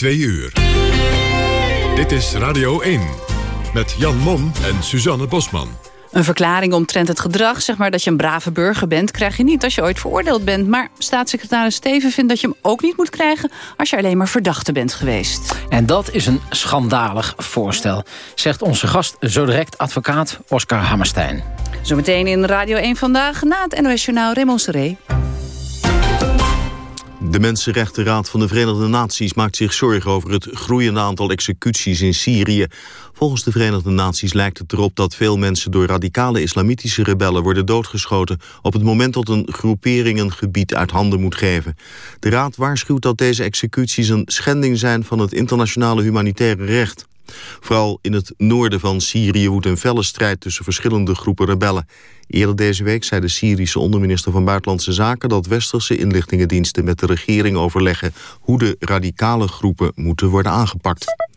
2 uur. Dit is Radio 1 met Jan Mom en Suzanne Bosman. Een verklaring omtrent het gedrag, zeg maar dat je een brave burger bent... krijg je niet als je ooit veroordeeld bent. Maar staatssecretaris Steven vindt dat je hem ook niet moet krijgen... als je alleen maar verdachte bent geweest. En dat is een schandalig voorstel, zegt onze gast... zo direct advocaat Oscar Hammerstein. Zometeen in Radio 1 Vandaag na het NOS Journaal Raymond Seré. De Mensenrechtenraad van de Verenigde Naties maakt zich zorgen over het groeiende aantal executies in Syrië. Volgens de Verenigde Naties lijkt het erop dat veel mensen door radicale islamitische rebellen worden doodgeschoten op het moment dat een groepering een gebied uit handen moet geven. De raad waarschuwt dat deze executies een schending zijn van het internationale humanitaire recht. Vooral in het noorden van Syrië woedt een felle strijd tussen verschillende groepen rebellen. Eerder deze week zei de Syrische onderminister van Buitenlandse Zaken... dat westerse inlichtingendiensten met de regering overleggen... hoe de radicale groepen moeten worden aangepakt.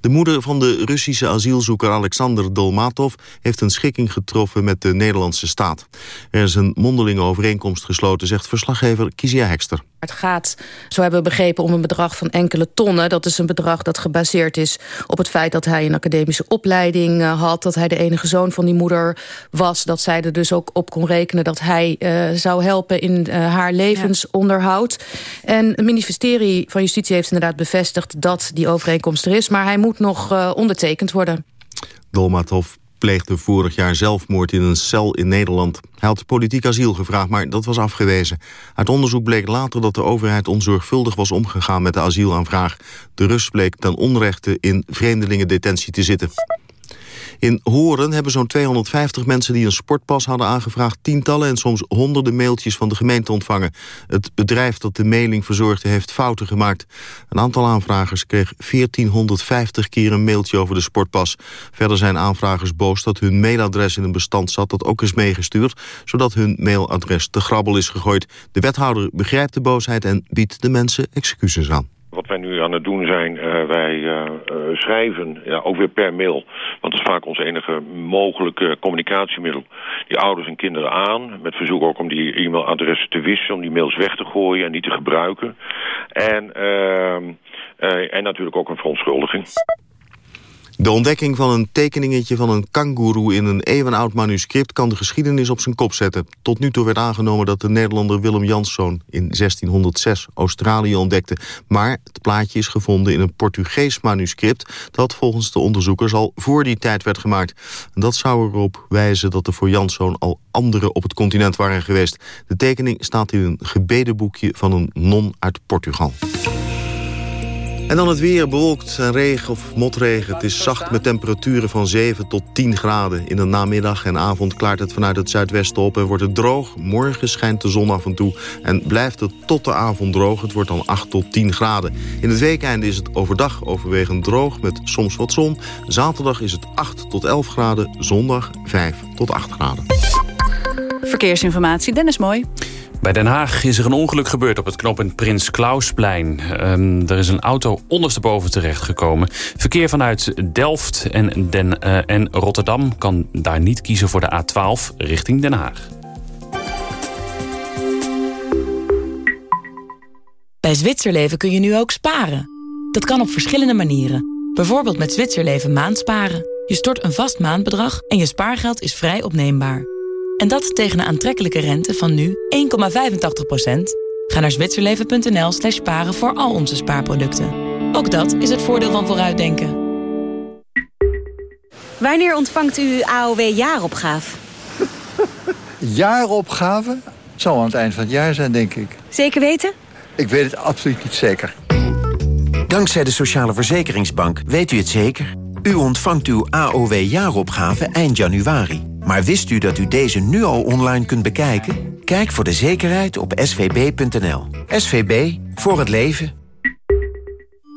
De moeder van de Russische asielzoeker Alexander Dolmatov... heeft een schikking getroffen met de Nederlandse staat. Er is een mondelinge overeenkomst gesloten, zegt verslaggever Kizia Hekster. Het gaat, zo hebben we begrepen, om een bedrag van enkele tonnen. Dat is een bedrag dat gebaseerd is op het feit dat hij een academische opleiding uh, had. Dat hij de enige zoon van die moeder was. Dat zij er dus ook op kon rekenen dat hij uh, zou helpen in uh, haar levensonderhoud. En het ministerie van Justitie heeft inderdaad bevestigd dat die overeenkomst er is. Maar hij moet nog ondertekend worden. Dolmatov pleegde vorig jaar zelfmoord in een cel in Nederland. Hij had politiek asiel gevraagd, maar dat was afgewezen. Uit onderzoek bleek later dat de overheid onzorgvuldig was omgegaan met de asielaanvraag. De Rus bleek ten onrechte in vreemdelingendetentie te zitten. In Horen hebben zo'n 250 mensen die een sportpas hadden aangevraagd... tientallen en soms honderden mailtjes van de gemeente ontvangen. Het bedrijf dat de mailing verzorgde heeft fouten gemaakt. Een aantal aanvragers kreeg 1450 keer een mailtje over de sportpas. Verder zijn aanvragers boos dat hun mailadres in een bestand zat... dat ook is meegestuurd, zodat hun mailadres te grabbel is gegooid. De wethouder begrijpt de boosheid en biedt de mensen excuses aan. Wat wij nu aan het doen zijn, uh, wij uh, uh, schrijven, ja, ook weer per mail. Want dat is vaak ons enige mogelijke communicatiemiddel. Die ouders en kinderen aan. Met verzoek ook om die e-mailadressen te wisselen. Om die mails weg te gooien en niet te gebruiken. En, en natuurlijk ook een verontschuldiging. De ontdekking van een tekeningetje van een kangoeroe in een eeuwenoud manuscript kan de geschiedenis op zijn kop zetten. Tot nu toe werd aangenomen dat de Nederlander Willem Janszoon in 1606 Australië ontdekte. Maar het plaatje is gevonden in een Portugees manuscript dat volgens de onderzoekers al voor die tijd werd gemaakt. Dat zou erop wijzen dat er voor Janszoon al anderen op het continent waren geweest. De tekening staat in een gebedenboekje van een non uit Portugal. En dan het weer, bewolkt en regen of motregen. Het is zacht met temperaturen van 7 tot 10 graden. In de namiddag en avond klaart het vanuit het zuidwesten op... en wordt het droog. Morgen schijnt de zon af en toe en blijft het tot de avond droog. Het wordt dan 8 tot 10 graden. In het weekende is het overdag overwegend droog met soms wat zon. Zaterdag is het 8 tot 11 graden. Zondag 5 tot 8 graden. Verkeersinformatie, Dennis Mooi. Bij Den Haag is er een ongeluk gebeurd op het knooppunt Prins Klausplein. Um, er is een auto ondersteboven terechtgekomen. Verkeer vanuit Delft en, Den, uh, en Rotterdam kan daar niet kiezen voor de A12 richting Den Haag. Bij Zwitserleven kun je nu ook sparen. Dat kan op verschillende manieren. Bijvoorbeeld met Zwitserleven maandsparen. Je stort een vast maandbedrag en je spaargeld is vrij opneembaar. En dat tegen een aantrekkelijke rente van nu 1,85%. Ga naar zwitserleven.nl slash sparen voor al onze spaarproducten. Ook dat is het voordeel van vooruitdenken. Wanneer ontvangt u AOW-jaaropgave? jaaropgave? Het zal aan het eind van het jaar zijn, denk ik. Zeker weten? Ik weet het absoluut niet zeker. Dankzij de Sociale Verzekeringsbank weet u het zeker. U ontvangt uw AOW-jaaropgave eind januari. Maar wist u dat u deze nu al online kunt bekijken? Kijk voor de zekerheid op svb.nl. SVB, voor het leven.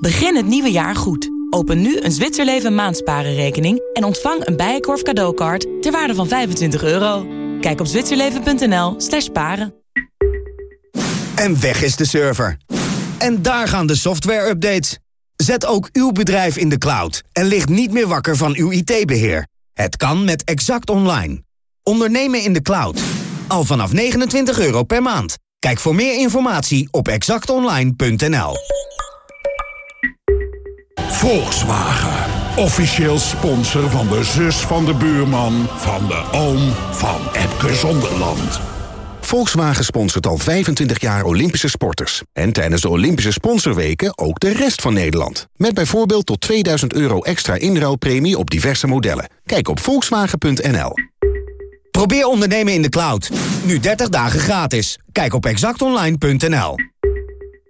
Begin het nieuwe jaar goed. Open nu een Zwitserleven maandsparenrekening... en ontvang een Bijenkorf cadeaukaart ter waarde van 25 euro. Kijk op zwitserleven.nl slash paren. En weg is de server. En daar gaan de software-updates. Zet ook uw bedrijf in de cloud en ligt niet meer wakker van uw IT-beheer. Het kan met Exact Online. Ondernemen in de cloud. Al vanaf 29 euro per maand. Kijk voor meer informatie op exactonline.nl. Volkswagen. Officieel sponsor van de zus van de buurman... van de oom van Epke Zonderland. Volkswagen sponsort al 25 jaar Olympische sporters. En tijdens de Olympische sponsorweken ook de rest van Nederland. Met bijvoorbeeld tot 2000 euro extra inruilpremie op diverse modellen. Kijk op volkswagen.nl. Probeer ondernemen in de cloud. Nu 30 dagen gratis. Kijk op exactonline.nl.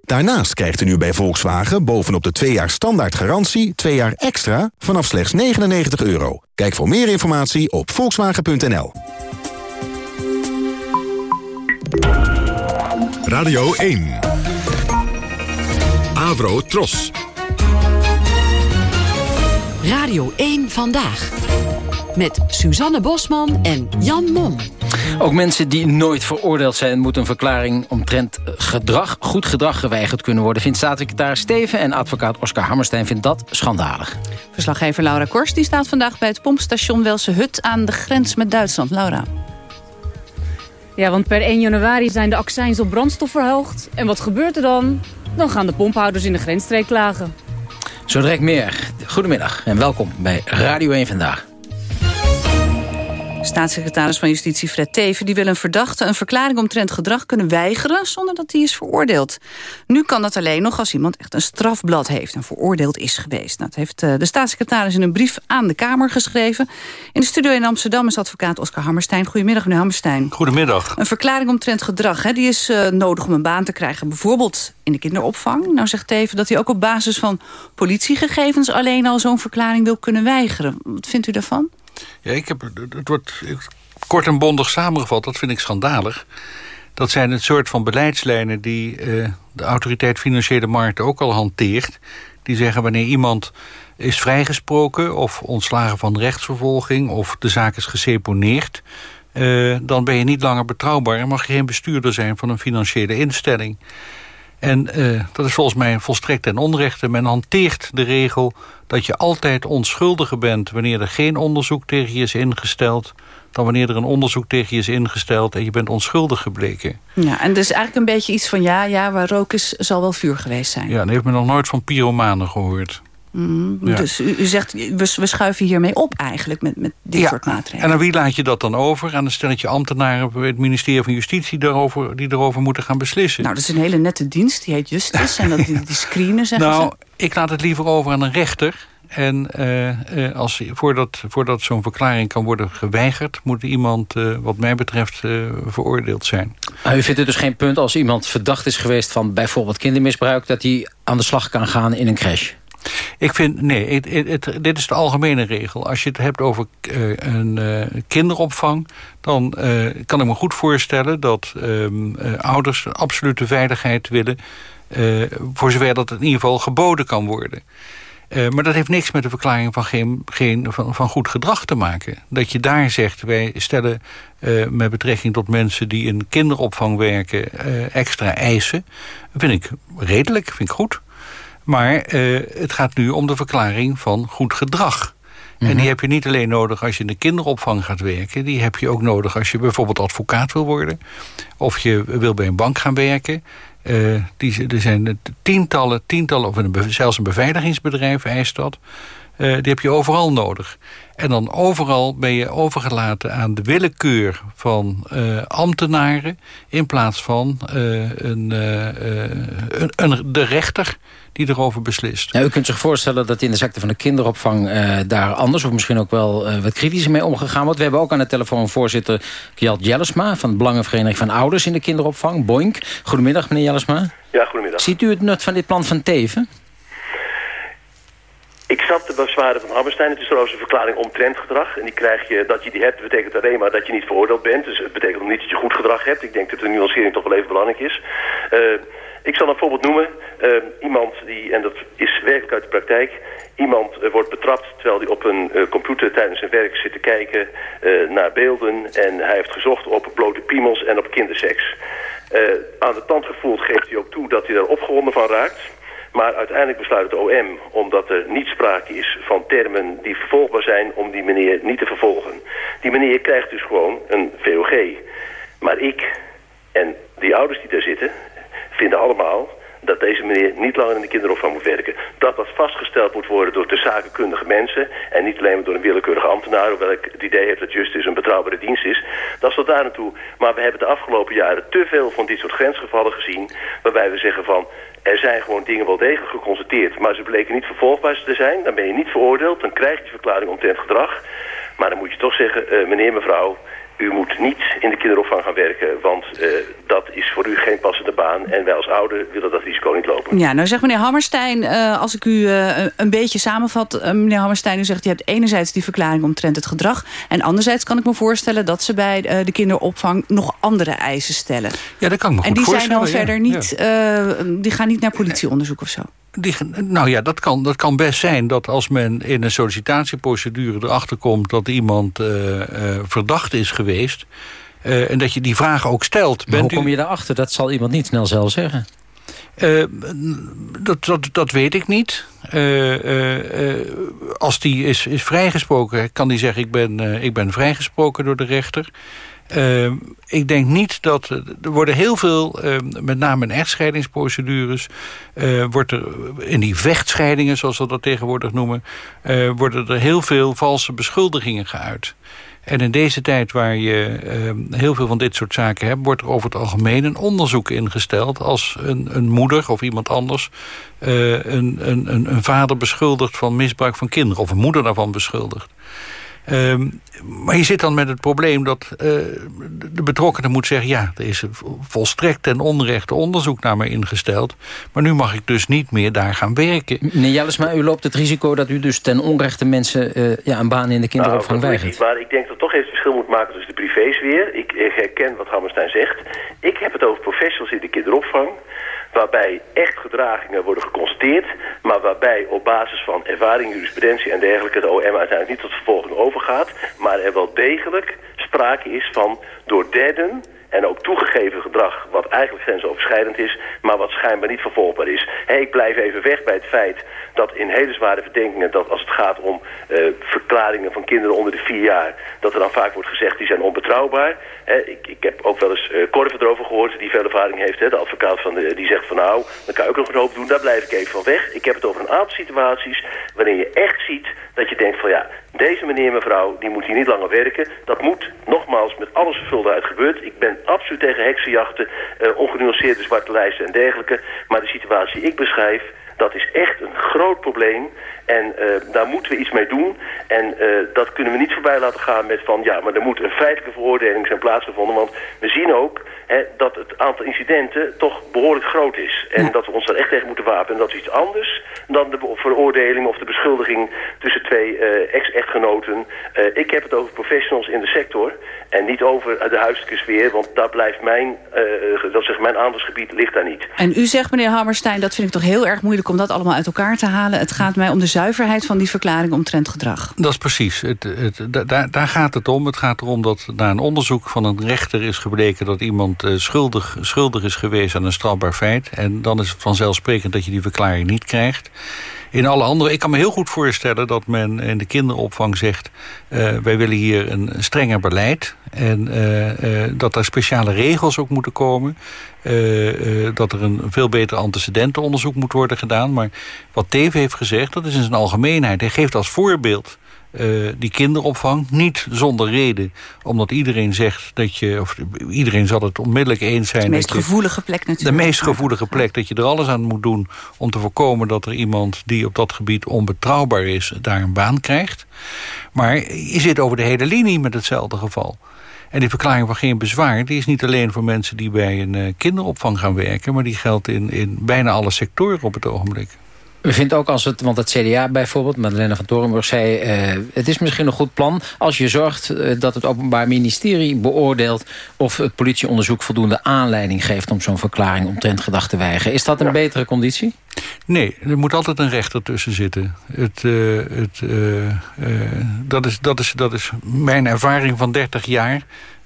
Daarnaast krijgt u nu bij Volkswagen bovenop de 2 jaar standaard garantie... 2 jaar extra vanaf slechts 99 euro. Kijk voor meer informatie op volkswagen.nl. Radio 1. Avro Tros. Radio 1 Vandaag. Met Suzanne Bosman en Jan Mom. Ook mensen die nooit veroordeeld zijn... moeten een verklaring omtrent gedrag, goed gedrag geweigerd kunnen worden... vindt staatssecretaris Steven en advocaat Oscar Hammerstein vindt dat schandalig. Verslaggever Laura Kors die staat vandaag bij het pompstation Welse Hut... aan de grens met Duitsland. Laura. Ja, want per 1 januari zijn de accijns op brandstof verhoogd. En wat gebeurt er dan? Dan gaan de pomphouders in de grensstreek klagen. Zo direct meer. Goedemiddag en welkom bij Radio 1 Vandaag. Staatssecretaris van Justitie Fred Teven die wil een verdachte een verklaring omtrent gedrag kunnen weigeren zonder dat hij is veroordeeld. Nu kan dat alleen nog als iemand echt een strafblad heeft en veroordeeld is geweest. Dat heeft eh, de staatssecretaris in een brief aan de Kamer geschreven. In de studio in Amsterdam is advocaat Oscar Hammerstein. Goedemiddag meneer Hammerstein. Goedemiddag. Een verklaring omtrent gedrag, hè, die is uh, nodig om een baan te krijgen. Bijvoorbeeld in de kinderopvang. Nou zegt Teven dat hij ook op basis van politiegegevens alleen al zo'n verklaring wil kunnen weigeren. Wat vindt u daarvan? Ja, ik heb, het wordt kort en bondig samengevat. Dat vind ik schandalig. Dat zijn het soort van beleidslijnen die uh, de autoriteit Financiële Markten ook al hanteert. Die zeggen wanneer iemand is vrijgesproken of ontslagen van rechtsvervolging... of de zaak is geseponeerd, uh, dan ben je niet langer betrouwbaar... en mag je geen bestuurder zijn van een financiële instelling. En uh, dat is volgens mij volstrekt ten onrechte. Men hanteert de regel dat je altijd onschuldiger bent... wanneer er geen onderzoek tegen je is ingesteld... dan wanneer er een onderzoek tegen je is ingesteld... en je bent onschuldig gebleken. Ja, en dus eigenlijk een beetje iets van... ja, ja, waar rook is, zal wel vuur geweest zijn. Ja, dan heeft men nog nooit van pyromanen gehoord. Mm, ja. Dus u, u, zegt, we, we schuiven hiermee op eigenlijk met, met dit ja. soort maatregelen. En aan wie laat je dat dan over? Aan een stelletje ambtenaren bij het ministerie van Justitie... Daarover, die erover moeten gaan beslissen. Nou, dat is een hele nette dienst, die heet Justice. en dat, die, die screenen, zeggen nou, ze. ik laat het liever over aan een rechter... En uh, uh, als, voordat, voordat zo'n verklaring kan worden geweigerd... moet iemand, uh, wat mij betreft, veroordeeld zijn. Maar u vindt het dus geen punt als iemand verdacht is geweest... van bijvoorbeeld kindermisbruik... dat hij aan de slag kan gaan in een crash? Ik vind, nee, het, dit is de algemene regel. Als je het hebt over uh, een uh, kinderopvang... dan uh, kan ik me goed voorstellen dat ehm, ouders absolute veiligheid willen... voor zover dat in ieder geval geboden kan worden. maar dat heeft niks met de verklaring van, geen, geen, van, van goed gedrag te maken. Dat je daar zegt, wij stellen met betrekking tot mensen... die in kinderopvang werken, extra eisen. vind ik redelijk, vind ik goed. Maar uh, het gaat nu om de verklaring van goed gedrag. Mm -hmm. En die heb je niet alleen nodig als je in de kinderopvang gaat werken. Die heb je ook nodig als je bijvoorbeeld advocaat wil worden. Of je wil bij een bank gaan werken. Uh, die, er zijn tientallen, tientallen, of een, zelfs een beveiligingsbedrijf eist dat. Uh, die heb je overal nodig. En dan overal ben je overgelaten aan de willekeur van uh, ambtenaren... in plaats van een, een, een, de rechter die erover beslist. Nou, u kunt zich voorstellen dat in de sector van de kinderopvang uh, daar anders... of misschien ook wel uh, wat kritischer mee omgegaan wordt. We hebben ook aan de telefoon voorzitter Kjeld Jellesma... van de Belangenvereniging van Ouders in de kinderopvang, Boink. Goedemiddag, meneer Jellesma. Ja, goedemiddag. Ziet u het nut van dit plan van Teven? Ik snap de bezwaren van Hammerstein. Het is trouwens een verklaring omtrent gedrag. En die krijg je, dat je die hebt, betekent alleen maar dat je niet veroordeeld bent. Dus het betekent niet dat je goed gedrag hebt. Ik denk dat de nuancering toch wel even belangrijk is. Uh, ik zal een voorbeeld noemen. Uh, iemand die, en dat is werkelijk uit de praktijk... iemand uh, wordt betrapt terwijl hij op een computer tijdens zijn werk zit te kijken naar beelden... en hij heeft gezocht op blote piemels en op kinderseks. aan de tand gevoeld geeft hij ook toe dat hij daar opgewonden van raakt... Maar uiteindelijk besluit het OM, omdat er niet sprake is van termen die vervolgbaar zijn... om die meneer niet te vervolgen. Die meneer krijgt dus gewoon een VOG. Maar ik en die ouders die daar zitten vinden allemaal dat deze meneer niet langer in de kinderopvang moet werken. Dat dat vastgesteld moet worden door de zakenkundige mensen... en niet alleen door een willekeurige ambtenaar... hoewel ik het idee heb dat Justice een betrouwbare dienst is. Dat is tot daar naartoe. Maar we hebben de afgelopen jaren te veel van dit soort grensgevallen gezien... waarbij we zeggen van... Er zijn gewoon dingen wel degelijk geconstateerd, maar ze bleken niet vervolgbaar te zijn. Dan ben je niet veroordeeld, dan krijg je verklaring omtrent gedrag. Maar dan moet je toch zeggen, uh, meneer, mevrouw, u moet niet in de kinderopvang gaan werken, want uh, dat is voor u geen passende baan. En wij als ouder willen dat risico niet lopen. Ja, nou zegt meneer Hammerstein, uh, als ik u uh, een beetje samenvat... meneer Hammerstein, u zegt, je hebt enerzijds die verklaring omtrent het gedrag... en anderzijds kan ik me voorstellen dat ze bij de kinderopvang nog andere eisen stellen. Ja, dat kan ik me En die zijn dan verder niet, ja. die gaan niet naar politieonderzoek of zo? Die, nou ja, dat kan, dat kan best zijn dat als men in een sollicitatieprocedure erachter komt... dat iemand uh, uh, verdacht is geweest... Uh, en dat je die vragen ook stelt. Maar hoe kom je daarachter? Dat zal iemand niet snel zelf zeggen. dat, dat, dat weet ik niet. als die is, is vrijgesproken, kan die zeggen... ik ben, ik ben vrijgesproken door de rechter... Uh, ik denk niet dat... Er worden heel veel, uh, met name in echtscheidingsprocedures... Uh, wordt er in die vechtscheidingen, zoals we dat tegenwoordig noemen... worden er heel veel valse beschuldigingen geuit. En in deze tijd waar je heel veel van dit soort zaken hebt... wordt er over het algemeen een onderzoek ingesteld... als een, een moeder of iemand anders een, een, een vader beschuldigt van misbruik van kinderen... of een moeder daarvan beschuldigt. Um, maar je zit dan met het probleem dat uh, de betrokkenen moet zeggen... ja, er is volstrekt ten onrechte onderzoek naar mij ingesteld... maar nu mag ik dus niet meer daar gaan werken. Meneer Jellesma, u loopt het risico dat u dus ten onrechte mensen... Uh, ja, een baan in de kinderopvang nou, weigert. Maar ik denk dat toch even het verschil moet maken tussen de privésfeer. Ik, ik herken wat Hammerstein zegt. Ik heb het over professionals in de kinderopvang waarbij echt gedragingen worden geconstateerd... maar waarbij op basis van ervaring, jurisprudentie en dergelijke... de OM uiteindelijk niet tot vervolging overgaat... maar er wel degelijk sprake is van door derden en ook toegegeven gedrag wat eigenlijk grensoverschrijdend is... maar wat schijnbaar niet vervolgbaar is. Hey, ik blijf even weg bij het feit dat in hele zware verdenkingen... dat als het gaat om uh, verklaringen van kinderen onder de vier jaar... dat er dan vaak wordt gezegd die zijn onbetrouwbaar. He, ik, ik heb ook wel eens uh, erover gehoord die veel ervaring heeft. He, de advocaat van de, die zegt van nou, dan kan je ook nog een hoop doen. Daar blijf ik even van weg. Ik heb het over een aantal situaties waarin je echt ziet dat je denkt van ja... Deze meneer mevrouw, die moet hier niet langer werken. Dat moet, nogmaals, met alles vervulde uit gebeurd. Ik ben absoluut tegen heksenjachten, uh, ongenuanceerde zwarte lijsten en dergelijke. Maar de situatie die ik beschrijf, dat is echt een groot probleem. En uh, daar moeten we iets mee doen. En uh, dat kunnen we niet voorbij laten gaan met van... ja, maar er moet een feitelijke veroordeling zijn plaatsgevonden. Want we zien ook hè, dat het aantal incidenten toch behoorlijk groot is. En dat we ons daar echt tegen moeten wapenen. En dat is iets anders dan de veroordeling of de beschuldiging... tussen twee uh, ex-echtgenoten. ik heb het over professionals in de sector... en niet over de huiselijke sfeer. Want daar blijft mijn, dat zegt mijn aandachtsgebied ligt daar niet. En u zegt, meneer Hammerstein, dat vind ik toch heel erg moeilijk... om dat allemaal uit elkaar te halen. Het gaat mij om de zuiverheid van die verklaring omtrent gedrag. Dat is precies. Het, het, daar, daar gaat het om. Het gaat erom dat na een onderzoek van een rechter is gebleken... dat iemand uh, schuldig, schuldig is geweest aan een strafbaar feit. En dan is het vanzelfsprekend dat je die verklaring niet krijgt. In alle andere, ik kan me heel goed voorstellen dat men in de kinderopvang zegt... Uh, wij willen hier een strenger beleid. En uh, uh, dat er speciale regels ook moeten komen. dat er een veel beter antecedentenonderzoek moet worden gedaan. Maar wat Teven heeft gezegd, dat is in zijn algemeenheid. Hij geeft als voorbeeld uh, die kinderopvang. Niet zonder reden. Omdat iedereen zegt dat je... of iedereen zal het onmiddellijk eens zijn... De meest dat je, gevoelige plek natuurlijk. De meest gevoelige plek. Dat je er alles aan moet doen om te voorkomen... dat er iemand die op dat gebied onbetrouwbaar is... daar een baan krijgt. Maar je zit over de hele linie met hetzelfde geval. En die verklaring van geen bezwaar... die is niet alleen voor mensen die bij een uh, kinderopvang gaan werken... maar die geldt in, in bijna alle sectoren op het ogenblik. U vindt ook als het, want het CDA bijvoorbeeld, Madeleine van Torenburg zei... Uh, het is misschien een goed plan als je zorgt uh, dat het Openbaar Ministerie beoordeelt... of het politieonderzoek voldoende aanleiding geeft om zo'n verklaring omtrent gedacht te weigeren. Is dat een betere conditie? Nee, er moet altijd een rechter tussen zitten. Het, uh, het, dat, is, dat, is, dat is mijn ervaring van 30 jaar...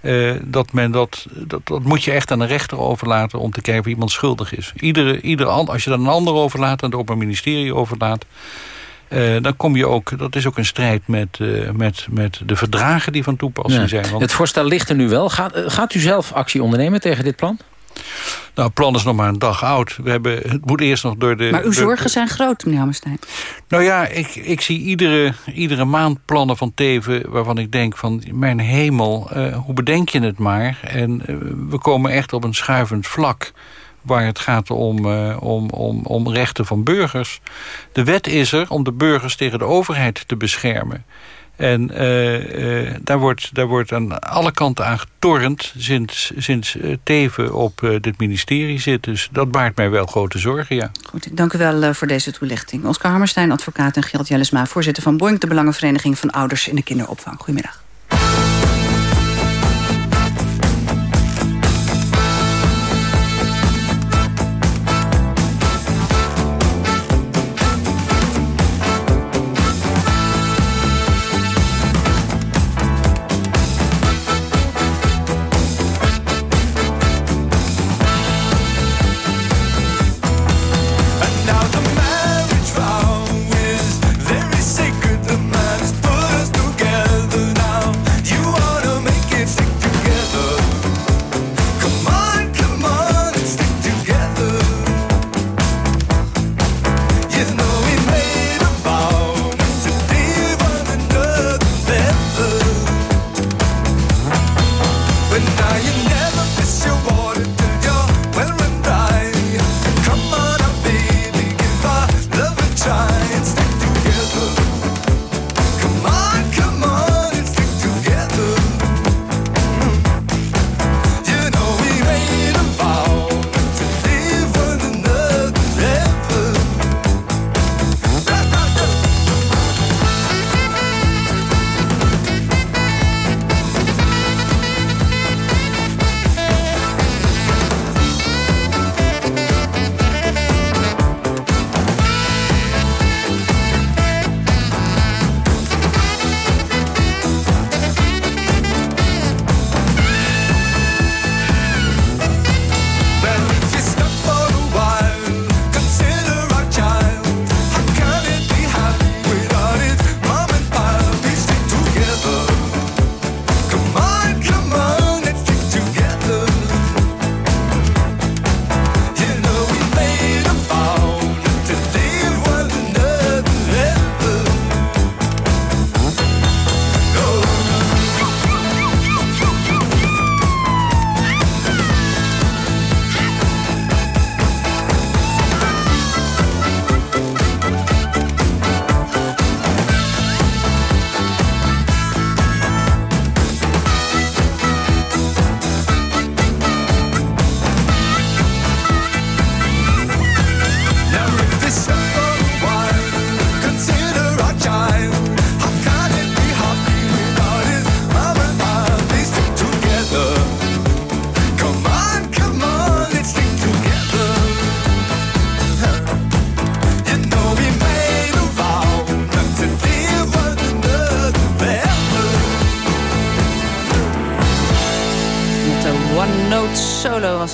Uh, dat, men dat, dat, dat moet je echt aan de rechter overlaten... om te kijken of iemand schuldig is. Iedere, iedere, als je dat een ander overlaat, aan het Openbaar Ministerie overlaat... Uh, dan kom je ook, dat is ook een strijd met, uh, met, met de verdragen die van toepassing ja. zijn. Want... Het voorstel ligt er nu wel. Gaat, gaat u zelf actie ondernemen tegen dit plan? Nou, het plan is nog maar een dag oud. We hebben, het moet eerst nog door de... Maar uw zorgen zijn groot, meneer Hammerstein. Nou ja, ik, ik zie iedere, iedere maand plannen van Teven... waarvan ik denk van, mijn hemel, uh, hoe bedenk je het maar? En uh, we komen echt op een schuivend vlak waar het gaat om, uh, om, om, om rechten van burgers. De wet is er om de burgers tegen de overheid te beschermen. En uh, uh, daar, wordt, daar wordt aan alle kanten aan getornd sinds, sinds uh, Teven op dit ministerie zit. Dus dat baart mij wel grote zorgen, ja. Goed, dank u wel voor deze toelichting. Oscar Hammerstein, advocaat en Geld Jellesma, voorzitter van Boink... de Belangenvereniging van Ouders in de Kinderopvang. Goedemiddag.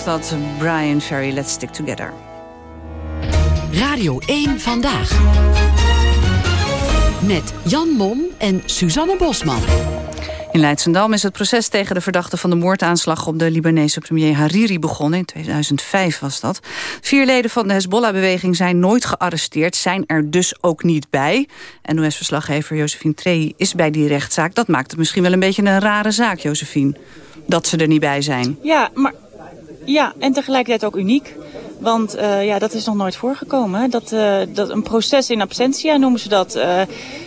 Dat Brian Ferry, Let's Stick Together. Radio 1 Vandaag. Met Jan Mom en Suzanne Bosman. In Leidsendam is het proces tegen de verdachte van de moordaanslag... op de Libanese premier Hariri begonnen. In 2005 was dat. Vier leden van de Hezbollah-beweging zijn nooit gearresteerd... zijn er dus ook niet bij. NOS-verslaggever Josephine Trey is bij die rechtszaak. Dat maakt het misschien wel een beetje een rare zaak, Josephine. Dat ze er niet bij zijn. Ja, maar ja, en tegelijkertijd ook uniek. Want uh, ja, dat is nog nooit voorgekomen. Dat, uh, dat een proces in absentia noemen ze dat. Uh,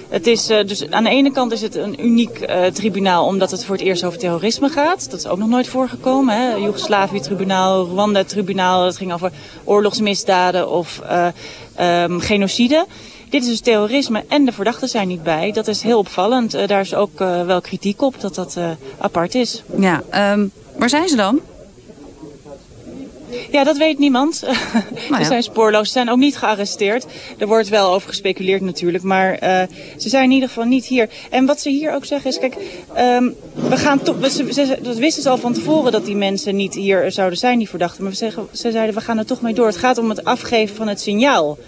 het is, dus aan de ene kant is het een uniek tribunaal omdat het voor het eerst over terrorisme gaat. Dat is ook nog nooit voorgekomen. Joegoslavië-tribunaal, Rwanda-tribunaal. Dat ging over oorlogsmisdaden of um, genocide. Dit is dus terrorisme en de verdachten zijn niet bij. Dat is heel opvallend. daar is ook wel kritiek op dat dat apart is. Ja, um, waar zijn ze dan? Ja, dat weet niemand. Nou Ze zijn spoorloos. Ze zijn ook niet gearresteerd. Er wordt wel over gespeculeerd natuurlijk. Maar uh, ze zijn in ieder geval niet hier. En wat ze hier ook zeggen is... Kijk, um, we gaan toch... Dat wisten ze al van tevoren dat die mensen niet hier zouden zijn, die verdachten. Maar we zeggen, ze zeiden, we gaan er toch mee door. Het gaat om het afgeven van het signaal.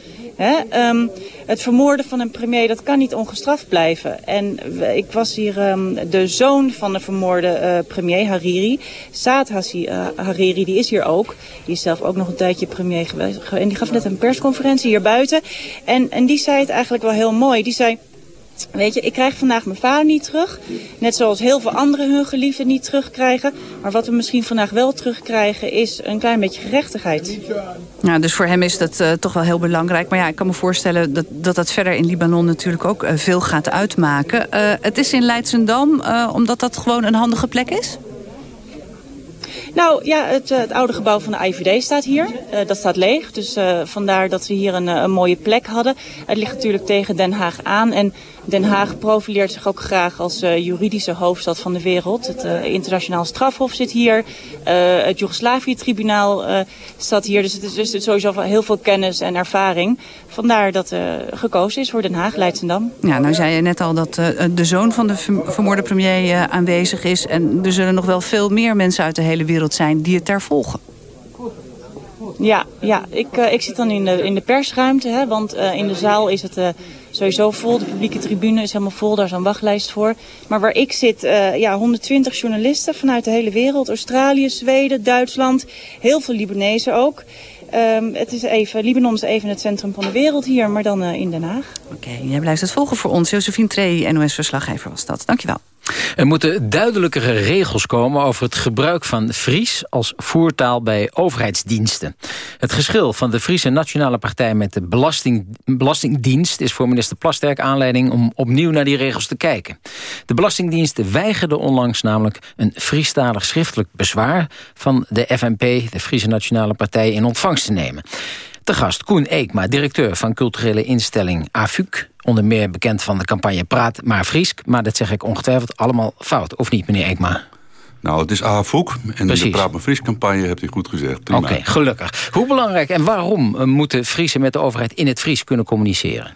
Um, het vermoorden van een premier, dat kan niet ongestraft blijven. En ik was hier um, de zoon van de vermoorde uh, premier, Hariri. Saad uh, Hariri, die is hier ook. Die is zelf ook nog een tijdje premier geweest. En die gaf net een persconferentie hier buiten. En, en die zei het eigenlijk wel heel mooi. Die zei... Weet je, ik krijg vandaag mijn vader niet terug. Net zoals heel veel anderen hun geliefden niet terugkrijgen. Maar wat we misschien vandaag wel terugkrijgen is een klein beetje gerechtigheid. Ja, dus voor hem is dat uh, toch wel heel belangrijk. Maar ja, ik kan me voorstellen dat dat, dat verder in Libanon natuurlijk ook uh, veel gaat uitmaken. Uh, het is in Leidsendam omdat dat gewoon een handige plek is? Nou ja, het, het, oude gebouw van de IVD staat hier. Uh, dat staat leeg, dus uh, vandaar dat we hier een, een, mooie plek hadden. Het ligt natuurlijk tegen Den Haag aan en Den Haag profileert zich ook graag als uh, juridische hoofdstad van de wereld. Het uh, internationaal strafhof zit hier. Uh, het Joegoslavië-tribunaal staat hier. Dus het is, dus sowieso heel veel kennis en ervaring. Vandaar dat gekozen is voor Den Haag, Leidsendam. Ja, nou zei je net al dat de zoon van de vermoorde premier aanwezig is. En er zullen nog wel veel meer mensen uit de hele wereld zijn die het daar volgen. Ja, ja. Ik, ik zit dan in de, in de persruimte, hè, want in de zaal is het sowieso vol. De publieke tribune is helemaal vol, daar is een wachtlijst voor. Maar waar ik zit, ja, 120 journalisten vanuit de hele wereld. Australië, Zweden, Duitsland, heel veel Libanezen ook. Um, het is even, Libanon is even het centrum van de wereld hier, maar dan in Den Haag. Oké, jij blijft het volgen voor ons. Josephine Trey, NOS-verslaggever was dat. Dankjewel. Er moeten duidelijkere regels komen over het gebruik van Fries als voertaal bij overheidsdiensten. Het geschil van de Friese Nationale Partij met de Belasting, Belastingdienst is voor minister Plasterk aanleiding om opnieuw naar die regels te kijken. De Belastingdienst weigerde onlangs namelijk een Friestalig schriftelijk bezwaar van de FNP, de Friese Nationale Partij, in ontvangst te nemen. Te gast Koen Eekma, directeur van culturele instelling AFUC. Onder meer bekend van de campagne Praat maar Friesk. Maar dat zeg ik ongetwijfeld allemaal fout, of niet meneer Eekma? Nou, het is AFUC en Precies. de Praat maar Fries campagne hebt u goed gezegd. Oké, okay, gelukkig. Hoe belangrijk en waarom eh, moeten Friesen met de overheid in het Fries kunnen communiceren?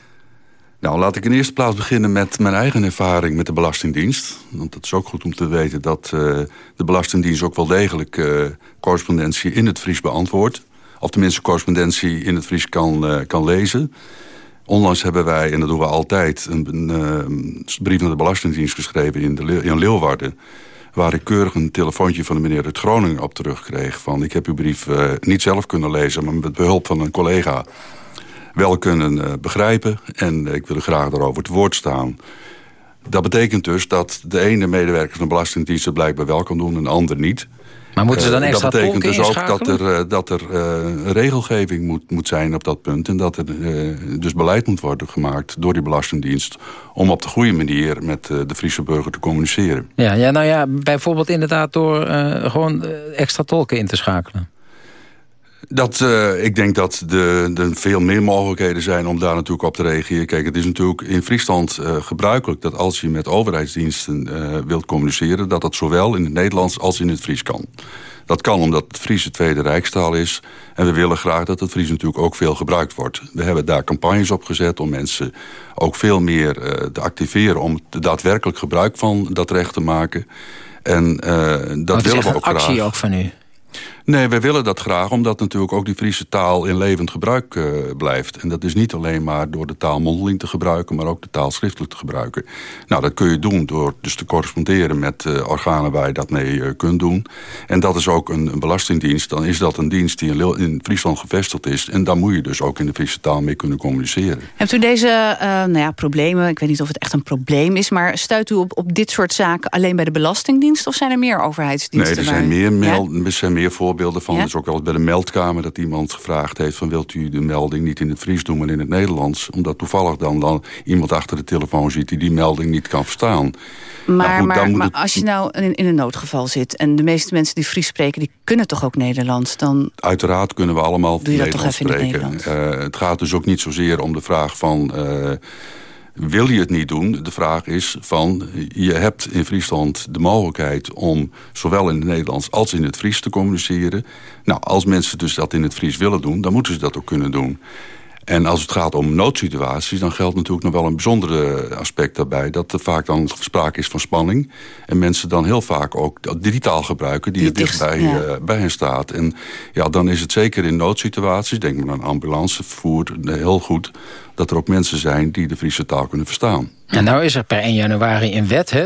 Nou, laat ik in eerste plaats beginnen met mijn eigen ervaring met de Belastingdienst. Want het is ook goed om te weten dat uh, de Belastingdienst ook wel degelijk uh, correspondentie in het Fries beantwoordt of tenminste correspondentie in het Fries kan, uh, kan lezen. Onlangs hebben wij, en dat doen we altijd, een, uh, brief naar de Belastingdienst geschreven in, de, Leeuwarden. Waar ik keurig een telefoontje van de meneer uit Groningen op terugkreeg. Van ik heb uw brief uh, niet zelf kunnen lezen, maar met behulp van een collega wel kunnen uh, begrijpen. En ik wil graag daarover het woord staan. Dat betekent dus dat de ene medewerker van de Belastingdienst het blijkbaar wel kan doen en de ander niet. Maar moeten ze dan uh, extra Dat betekent dus ook dat er, uh, dat er uh, regelgeving moet, moet zijn op dat punt. En dat er dus beleid moet worden gemaakt door die Belastingdienst... om op de goede manier met de Friese burger te communiceren. Ja, ja, nou ja, bijvoorbeeld inderdaad door gewoon extra tolken in te schakelen. Dat, uh, ik denk dat er veel meer mogelijkheden zijn om daar natuurlijk op te reageren. Kijk, het is natuurlijk in Friesland uh, gebruikelijk dat als je met overheidsdiensten uh, wilt communiceren... dat dat zowel in het Nederlands als in het Fries kan. Dat kan omdat het Fries de tweede rijkstaal is. En we willen graag dat het Fries natuurlijk ook veel gebruikt wordt. We hebben daar campagnes op gezet om mensen ook veel meer te activeren... om daadwerkelijk gebruik van dat recht te maken. En dat willen we ook graag. actie ook van u? Nee, wij willen dat graag, omdat natuurlijk ook die Friese taal in levend gebruik uh, blijft. En dat is niet alleen maar door de taal mondeling te gebruiken, maar ook de taal schriftelijk te gebruiken. Nou, dat kun je doen door dus te corresponderen met uh, organen waar je dat mee uh, kunt doen. En dat is ook een, een, belastingdienst. Dan is dat een dienst die in, in, Friesland gevestigd is. En daar moet je dus ook in de Friese taal mee kunnen communiceren. Hebt u deze nou ja, problemen, ik weet niet of het echt een probleem is, maar stuit u op, op dit soort zaken alleen bij de Belastingdienst of zijn er meer overheidsdiensten? Nee, er zijn meer, meld, ja? er zijn meer voorbeelden van. Ja? Dus ook wel eens bij de meldkamer dat iemand gevraagd heeft... van wilt u de melding niet in het Fries doen, maar in het Nederlands. Omdat toevallig dan, dan iemand achter de telefoon ziet... die die melding niet kan verstaan. Maar, nou goed, maar, maar het... als je nou in, in, een noodgeval zit... en de meeste mensen die Fries spreken, die kunnen toch ook Nederlands? Dan... Uiteraard kunnen we allemaal Nederlands spreken. Het, uh, het gaat dus ook niet zozeer om de vraag van... Uh, wil je het niet doen? De vraag is van, je hebt in Friesland de mogelijkheid om zowel in het Nederlands als in het Fries te communiceren. Nou, als mensen dus dat in het Fries willen doen, dan moeten ze dat ook kunnen doen. En als het gaat om noodsituaties, dan geldt natuurlijk nog wel een bijzondere aspect daarbij. Dat er vaak dan sprake is van spanning. En mensen dan heel vaak ook die taal gebruiken die, er dichtbij ja. uh, bij hen staat. En ja, dan is het zeker in noodsituaties, denk maar aan ambulancevervoer, heel goed dat er ook mensen zijn die de Friese taal kunnen verstaan. En nou is er per 1 januari een wet, hè?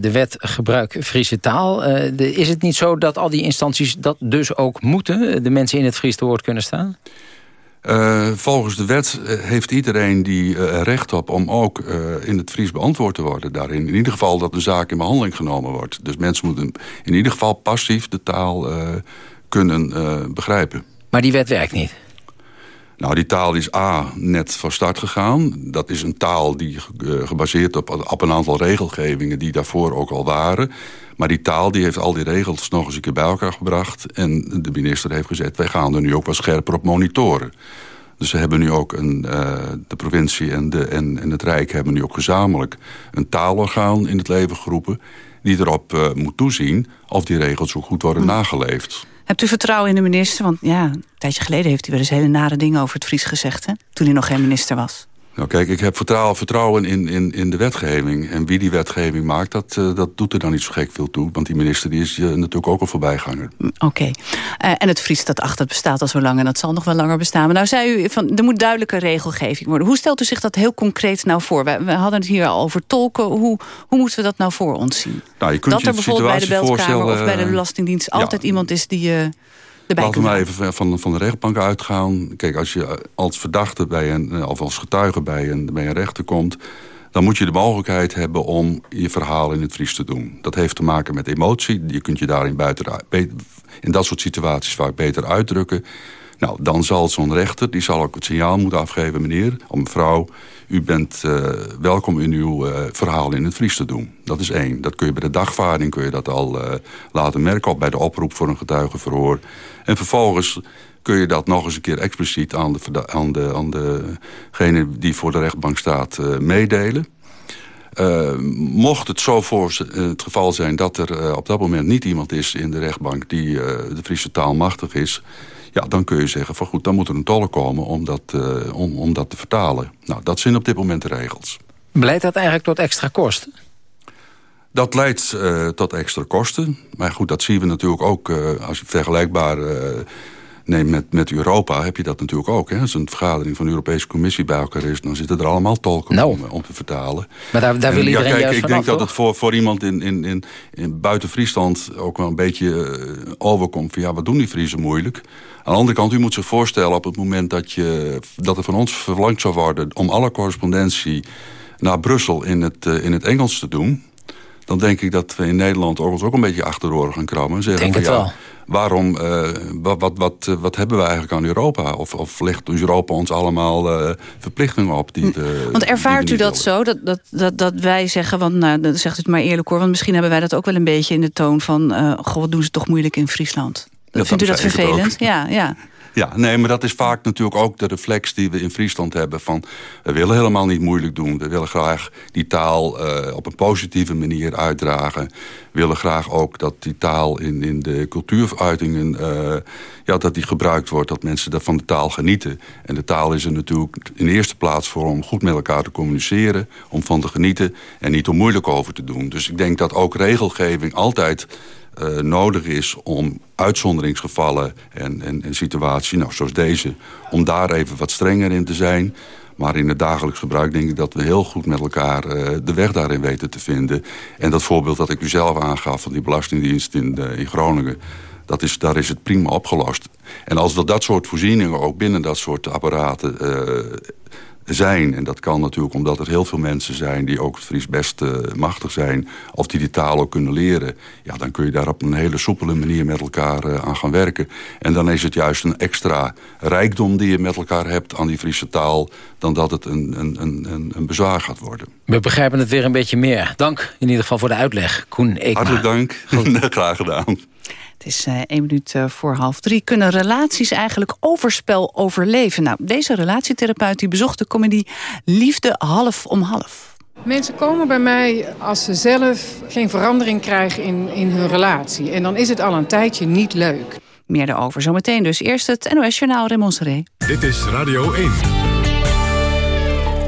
de wet gebruik Friese taal. is het niet zo dat al die instanties dat dus ook moeten? De mensen in het Fries te woord kunnen staan? Uh, volgens de wet heeft iedereen die uh, recht op om ook in het Fries beantwoord te worden daarin. In ieder geval dat de zaak in behandeling genomen wordt. Dus mensen moeten in ieder geval passief de taal kunnen begrijpen. Maar die wet werkt niet? Nou, die taal is A, net van start gegaan. Dat is een taal die gebaseerd op, op een aantal regelgevingen... die daarvoor ook al waren. Maar die taal die heeft al die regels nog eens een keer bij elkaar gebracht. En de minister heeft gezegd, wij gaan er nu ook wat scherper op monitoren. Dus ze hebben nu ook een, uh, de provincie en, de, en, en het Rijk hebben nu ook gezamenlijk een taalorgaan in het leven geroepen. Die erop uh, moet toezien of die regels zo goed worden hm. nageleefd. Hebt u vertrouwen in de minister? Want ja, een tijdje geleden heeft hij wel eens hele nare dingen over het Fries gezegd. Hè? Toen hij nog geen minister was. Nou kijk, ik heb vertrouwen, vertrouwen in, in, in de wetgeving. En wie die wetgeving maakt, dat, uh, dat doet er dan niet zo gek veel toe. Want die minister die is uh, natuurlijk ook een voorbijganger. Oké. Okay. Uh, en het Fries dat achter bestaat al zo lang en dat zal nog wel langer bestaan. Maar nou zei u, van, er moet duidelijke regelgeving worden. Hoe stelt u zich dat heel concreet nou voor? We, we hadden het hier al over tolken. Hoe, hoe moeten we dat nou voor ons zien? Nou, je kunt dat je er bijvoorbeeld bij de Belkamer of bij de Belastingdienst... altijd ja. iemand is die... Laten we maar even van, van de rechtbank uitgaan. Kijk, als je als verdachte bij een, of als getuige bij een, bij een rechter komt... dan moet je de mogelijkheid hebben om je verhaal in het Fries te doen. Dat heeft te maken met emotie. Je kunt je daarin buiten, in dat soort situaties vaak beter uitdrukken. Nou, dan zal zo'n rechter, die zal ook het signaal moeten afgeven... meneer of mevrouw, u bent uh, welkom in uw uh, verhaal in het Fries te doen. Dat is één. Dat kun je bij de dagvaarding kun je dat al uh, laten merken... of bij de oproep voor een getuigenverhoor. En vervolgens kun je dat nog eens een keer expliciet aan, de, aan, de, aan degene die voor de rechtbank staat meedelen. Mocht het zo voor het geval zijn dat er op dat moment niet iemand is in de rechtbank... die de Friese taal machtig is... ja, dan kun je zeggen van goed, dan moet er een tolk komen om dat, om, om dat te vertalen. Nou, dat zijn op dit moment de regels. Leidt dat eigenlijk tot extra kosten? Dat leidt tot extra kosten. Maar goed, dat zien we natuurlijk ook als je vergelijkbaar Nee, met, met Europa heb je dat natuurlijk ook. Hè. Als een vergadering van de Europese Commissie bij elkaar is... dan zitten er allemaal tolken no. om, om, te vertalen. Maar daar, daar wil iedereen ja, kijk, juist Ik denk dat het voor, voor iemand in, in, in, in buiten Friesland ook wel een beetje uh, overkomt... van ja, wat doen die Friesen moeilijk? Aan de andere kant, u moet zich voorstellen op het moment dat, je, dat er van ons verlangd zou worden... om alle correspondentie naar Brussel in het, uh, in het Engels te doen dan denk ik dat we in Nederland ook, ook een beetje achteroor gaan krabben. En zeggen denk van, het ja, wel. Waarom, uh, wat, wat, wat, wat hebben we eigenlijk aan Europa? Of, of legt Europa ons allemaal uh, verplichtingen op? Die de, want ervaart die u dat willen? zo, dat, dat, dat, dat wij zeggen... want nou, dat zegt u het maar eerlijk hoor... want misschien hebben wij dat ook wel een beetje in de toon van... Goh, wat doen ze toch moeilijk in Friesland? Dat Vindt u dat vervelend? Ja, ja. Ja, nee, maar dat is vaak natuurlijk ook de reflex die we in Friesland hebben... van we willen helemaal niet moeilijk doen. We willen graag die taal uh, op een positieve manier uitdragen. We willen graag ook dat die taal in, in de cultuuruitingen... Uh, ja, dat die gebruikt wordt, dat mensen van de taal genieten. En de taal is er natuurlijk in eerste plaats voor... om goed met elkaar te communiceren, om van te genieten... en niet om moeilijk over te doen. Dus ik denk dat ook regelgeving altijd... Uh, nodig is om uitzonderingsgevallen en, en, en situaties, nou, zoals deze... om daar even wat strenger in te zijn. Maar in het dagelijks gebruik denk ik dat we heel goed met elkaar uh, de weg daarin weten te vinden. En dat voorbeeld dat ik u zelf aangaf van die Belastingdienst in, uh, in Groningen... Dat is, daar is het prima opgelost. En als we dat soort voorzieningen ook binnen dat soort apparaten zijn... en dat kan natuurlijk omdat er heel veel mensen zijn... die ook het Fries best uh, machtig zijn... of die die taal ook kunnen leren... ja, dan kun je daar op een hele soepele manier met elkaar uh, aan gaan werken. En dan is het juist een extra rijkdom die je met elkaar hebt... aan die Friese taal... dan dat het een, een, een, een bezwaar gaat worden. We begrijpen het weer een beetje meer. Dank in ieder geval voor de uitleg, Koen Eekma. Hartelijk dank. Graag gedaan. Het is uh, één minuut uh, voor half drie. Kunnen relaties eigenlijk overspel overleven? Nou, deze relatietherapeut die bezocht de comedy Liefde half om half. Mensen komen bij mij als ze zelf geen verandering krijgen in, in hun relatie. En dan is het al een tijdje niet leuk. Meer daarover zometeen dus. Eerst het NOS Journaal Raymond Seré. Dit is Radio 1.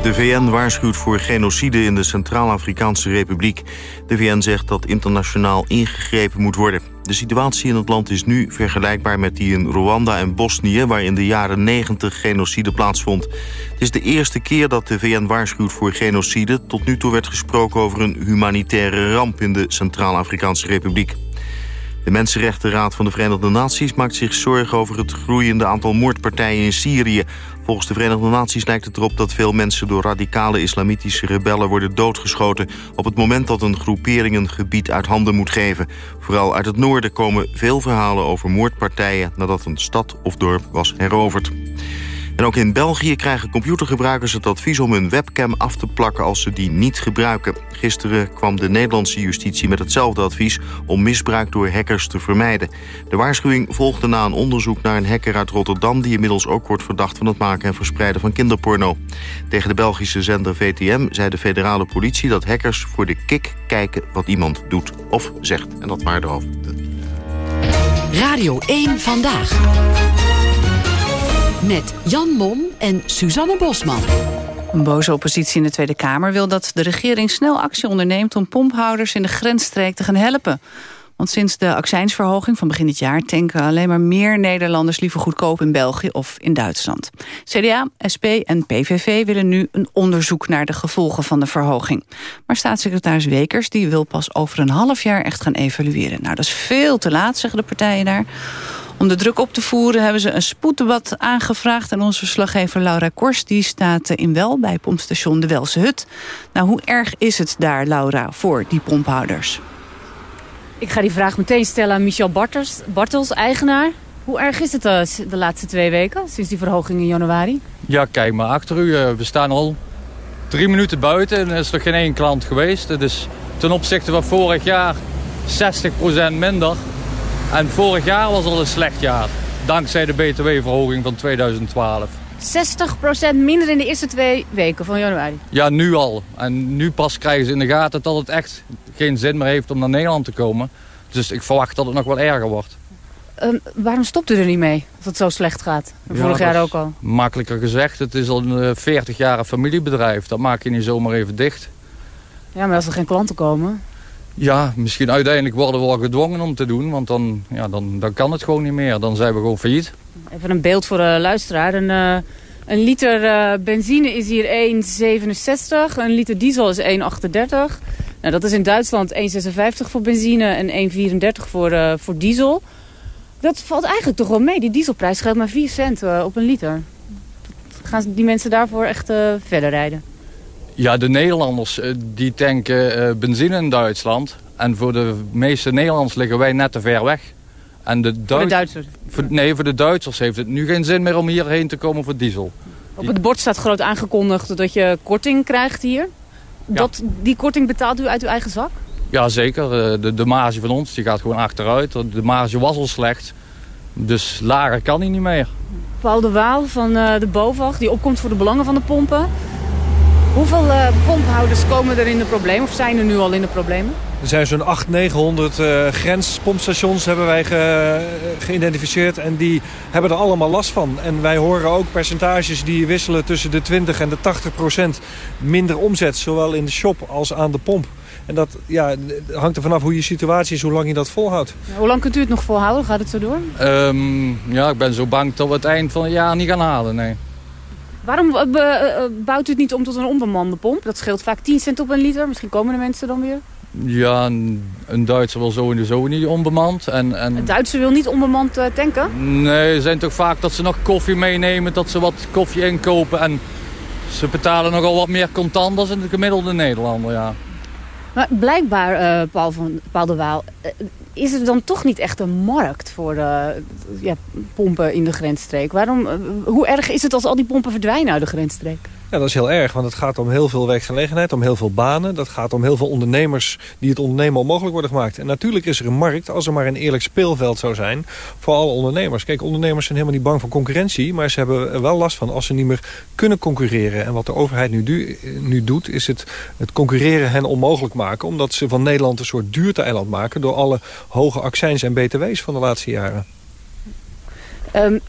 De VN waarschuwt voor genocide in de Centraal-Afrikaanse Republiek. De VN zegt dat internationaal ingegrepen moet worden. De situatie in het land is nu vergelijkbaar met die in Rwanda en Bosnië... waar in de jaren 90 genocide plaatsvond. Het is de eerste keer dat de VN waarschuwt voor genocide. Tot nu toe werd gesproken over een humanitaire ramp in de Centraal-Afrikaanse Republiek. De Mensenrechtenraad van de Verenigde Naties maakt zich zorgen over het groeiende aantal moordpartijen in Syrië. Volgens de Verenigde Naties lijkt het erop dat veel mensen door radicale islamitische rebellen worden doodgeschoten op het moment dat een groepering een gebied uit handen moet geven. Vooral uit het noorden komen veel verhalen over moordpartijen nadat een stad of dorp was heroverd. En ook in België krijgen computergebruikers het advies om hun webcam af te plakken als ze die niet gebruiken. Gisteren kwam de Nederlandse justitie met hetzelfde advies om misbruik door hackers te vermijden. De waarschuwing volgde na een onderzoek naar een hacker uit Rotterdam die inmiddels ook wordt verdacht van het maken en verspreiden van kinderporno. Tegen de Belgische zender VTM zei de federale politie dat hackers voor de kick kijken wat iemand doet of zegt. En dat waren erover. Radio 1 Vandaag. Met Jan Mom en Suzanne Bosman. Een boze oppositie in de Tweede Kamer wil dat de regering snel actie onderneemt... om pomphouders in de grensstreek te gaan helpen. Want sinds de accijnsverhoging van begin dit jaar... tanken alleen maar meer Nederlanders liever goedkoop in België of in Duitsland. CDA, SP en PVV willen nu een onderzoek naar de gevolgen van de verhoging. Maar staatssecretaris Wekers die wil pas over een half jaar echt gaan evalueren. Nou, dat is veel te laat, zeggen de partijen daar. Om de druk op te voeren hebben ze een spoeddebat aangevraagd. En onze verslaggever Laura Kors die staat in Wel bij pompstation De Welse Hut. Nou, hoe erg is het daar, Laura, voor die pomphouders? Ik ga die vraag meteen stellen aan Michel Bartels, Bartels eigenaar. Hoe erg is het uh, de laatste twee weken, sinds die verhoging in januari? Ja, kijk maar achter u. Uh, we staan al drie minuten buiten en er is nog geen één klant geweest. Het is ten opzichte van vorig jaar 60% minder. En vorig jaar was al een slecht jaar. Dankzij de btw-verhoging van 2012. 60% minder in de eerste twee weken van januari? Ja, nu al. En nu pas krijgen ze in de gaten dat het echt geen zin meer heeft om naar Nederland te komen. Dus ik verwacht dat het nog wel erger wordt. Um, waarom stopt u er niet mee als het zo slecht gaat? Vorig ja, jaar ook al. Makkelijker gezegd, het is al een 40 jaar een familiebedrijf. Dat maak je niet zomaar even dicht. Ja, maar als er geen klanten komen... Ja, misschien uiteindelijk worden we wel gedwongen om te doen. Want dan, ja, dan, dan kan het gewoon niet meer. Dan zijn we gewoon failliet. Even een beeld voor de luisteraar. Een, een liter uh, benzine is hier 1,67. Een liter diesel is 1,38. Nou, dat is in Duitsland 1,56 voor benzine en 1,34 voor, voor diesel. Dat valt eigenlijk toch wel mee. Die dieselprijs geldt maar 4 cent op een liter. Gaan die mensen daarvoor echt verder rijden? Ja, de Nederlanders die tanken benzine in Duitsland. En voor de meeste Nederlanders liggen wij net te ver weg. En de, voor de Duitsers? Voor, nee, voor de Duitsers heeft het nu geen zin meer om hierheen te komen voor diesel. Op het bord staat groot aangekondigd dat je korting krijgt hier. Dat, Die korting betaalt u uit uw eigen zak? Ja, zeker. De, de marge van ons die gaat gewoon achteruit. De marge was al slecht. Dus lager kan hij niet meer. Paul de Waal van de BOVAG, die opkomt voor de belangen van de pompen. Hoeveel uh, pomphouders komen er in de problemen of zijn er nu al in de problemen? Er zijn zo'n 800, 900 uh, grenspompstations hebben wij ge, geïdentificeerd. En die hebben er allemaal last van. En wij horen ook percentages die wisselen tussen de 20 en de 80 procent minder omzet. Zowel in de shop als aan de pomp. En dat ja, hangt er vanaf hoe je situatie is, hoe lang je dat volhoudt. Hoe lang kunt u het nog volhouden? Gaat het zo door? Um, ja, ik ben zo bang dat we het eind van het jaar niet gaan halen, nee. Waarom bouwt u het niet om tot een onbemande pomp? Dat scheelt vaak 10 cent op een liter. Misschien komen de mensen dan weer. Ja, een Duitser wil sowieso niet onbemand. En, en... Een Duitser wil niet onbemand uh, tanken? Nee, er zijn toch vaak dat ze nog koffie meenemen, dat ze wat koffie inkopen. En ze betalen nogal wat meer contant dan de gemiddelde Nederlander, ja. Maar blijkbaar, uh, Paul, van, Paul de Waal, uh, is er dan toch niet echt een markt voor uh, ja, pompen in de grensstreek? Waarom, hoe erg is het als al die pompen verdwijnen uit de grensstreek? Ja, dat is heel erg, want het gaat om heel veel werkgelegenheid, om heel veel banen. Dat gaat om heel veel ondernemers die het ondernemen onmogelijk worden gemaakt. En natuurlijk is er een markt, als er maar een eerlijk speelveld zou zijn, voor alle ondernemers. Kijk, ondernemers zijn helemaal niet bang voor concurrentie, maar ze hebben er wel last van als ze niet meer kunnen concurreren. En wat de overheid nu, nu doet, is het, het concurreren hen onmogelijk maken, omdat ze van Nederland een soort duurte-eiland maken door alle hoge accijns en btw's van de laatste jaren. Um,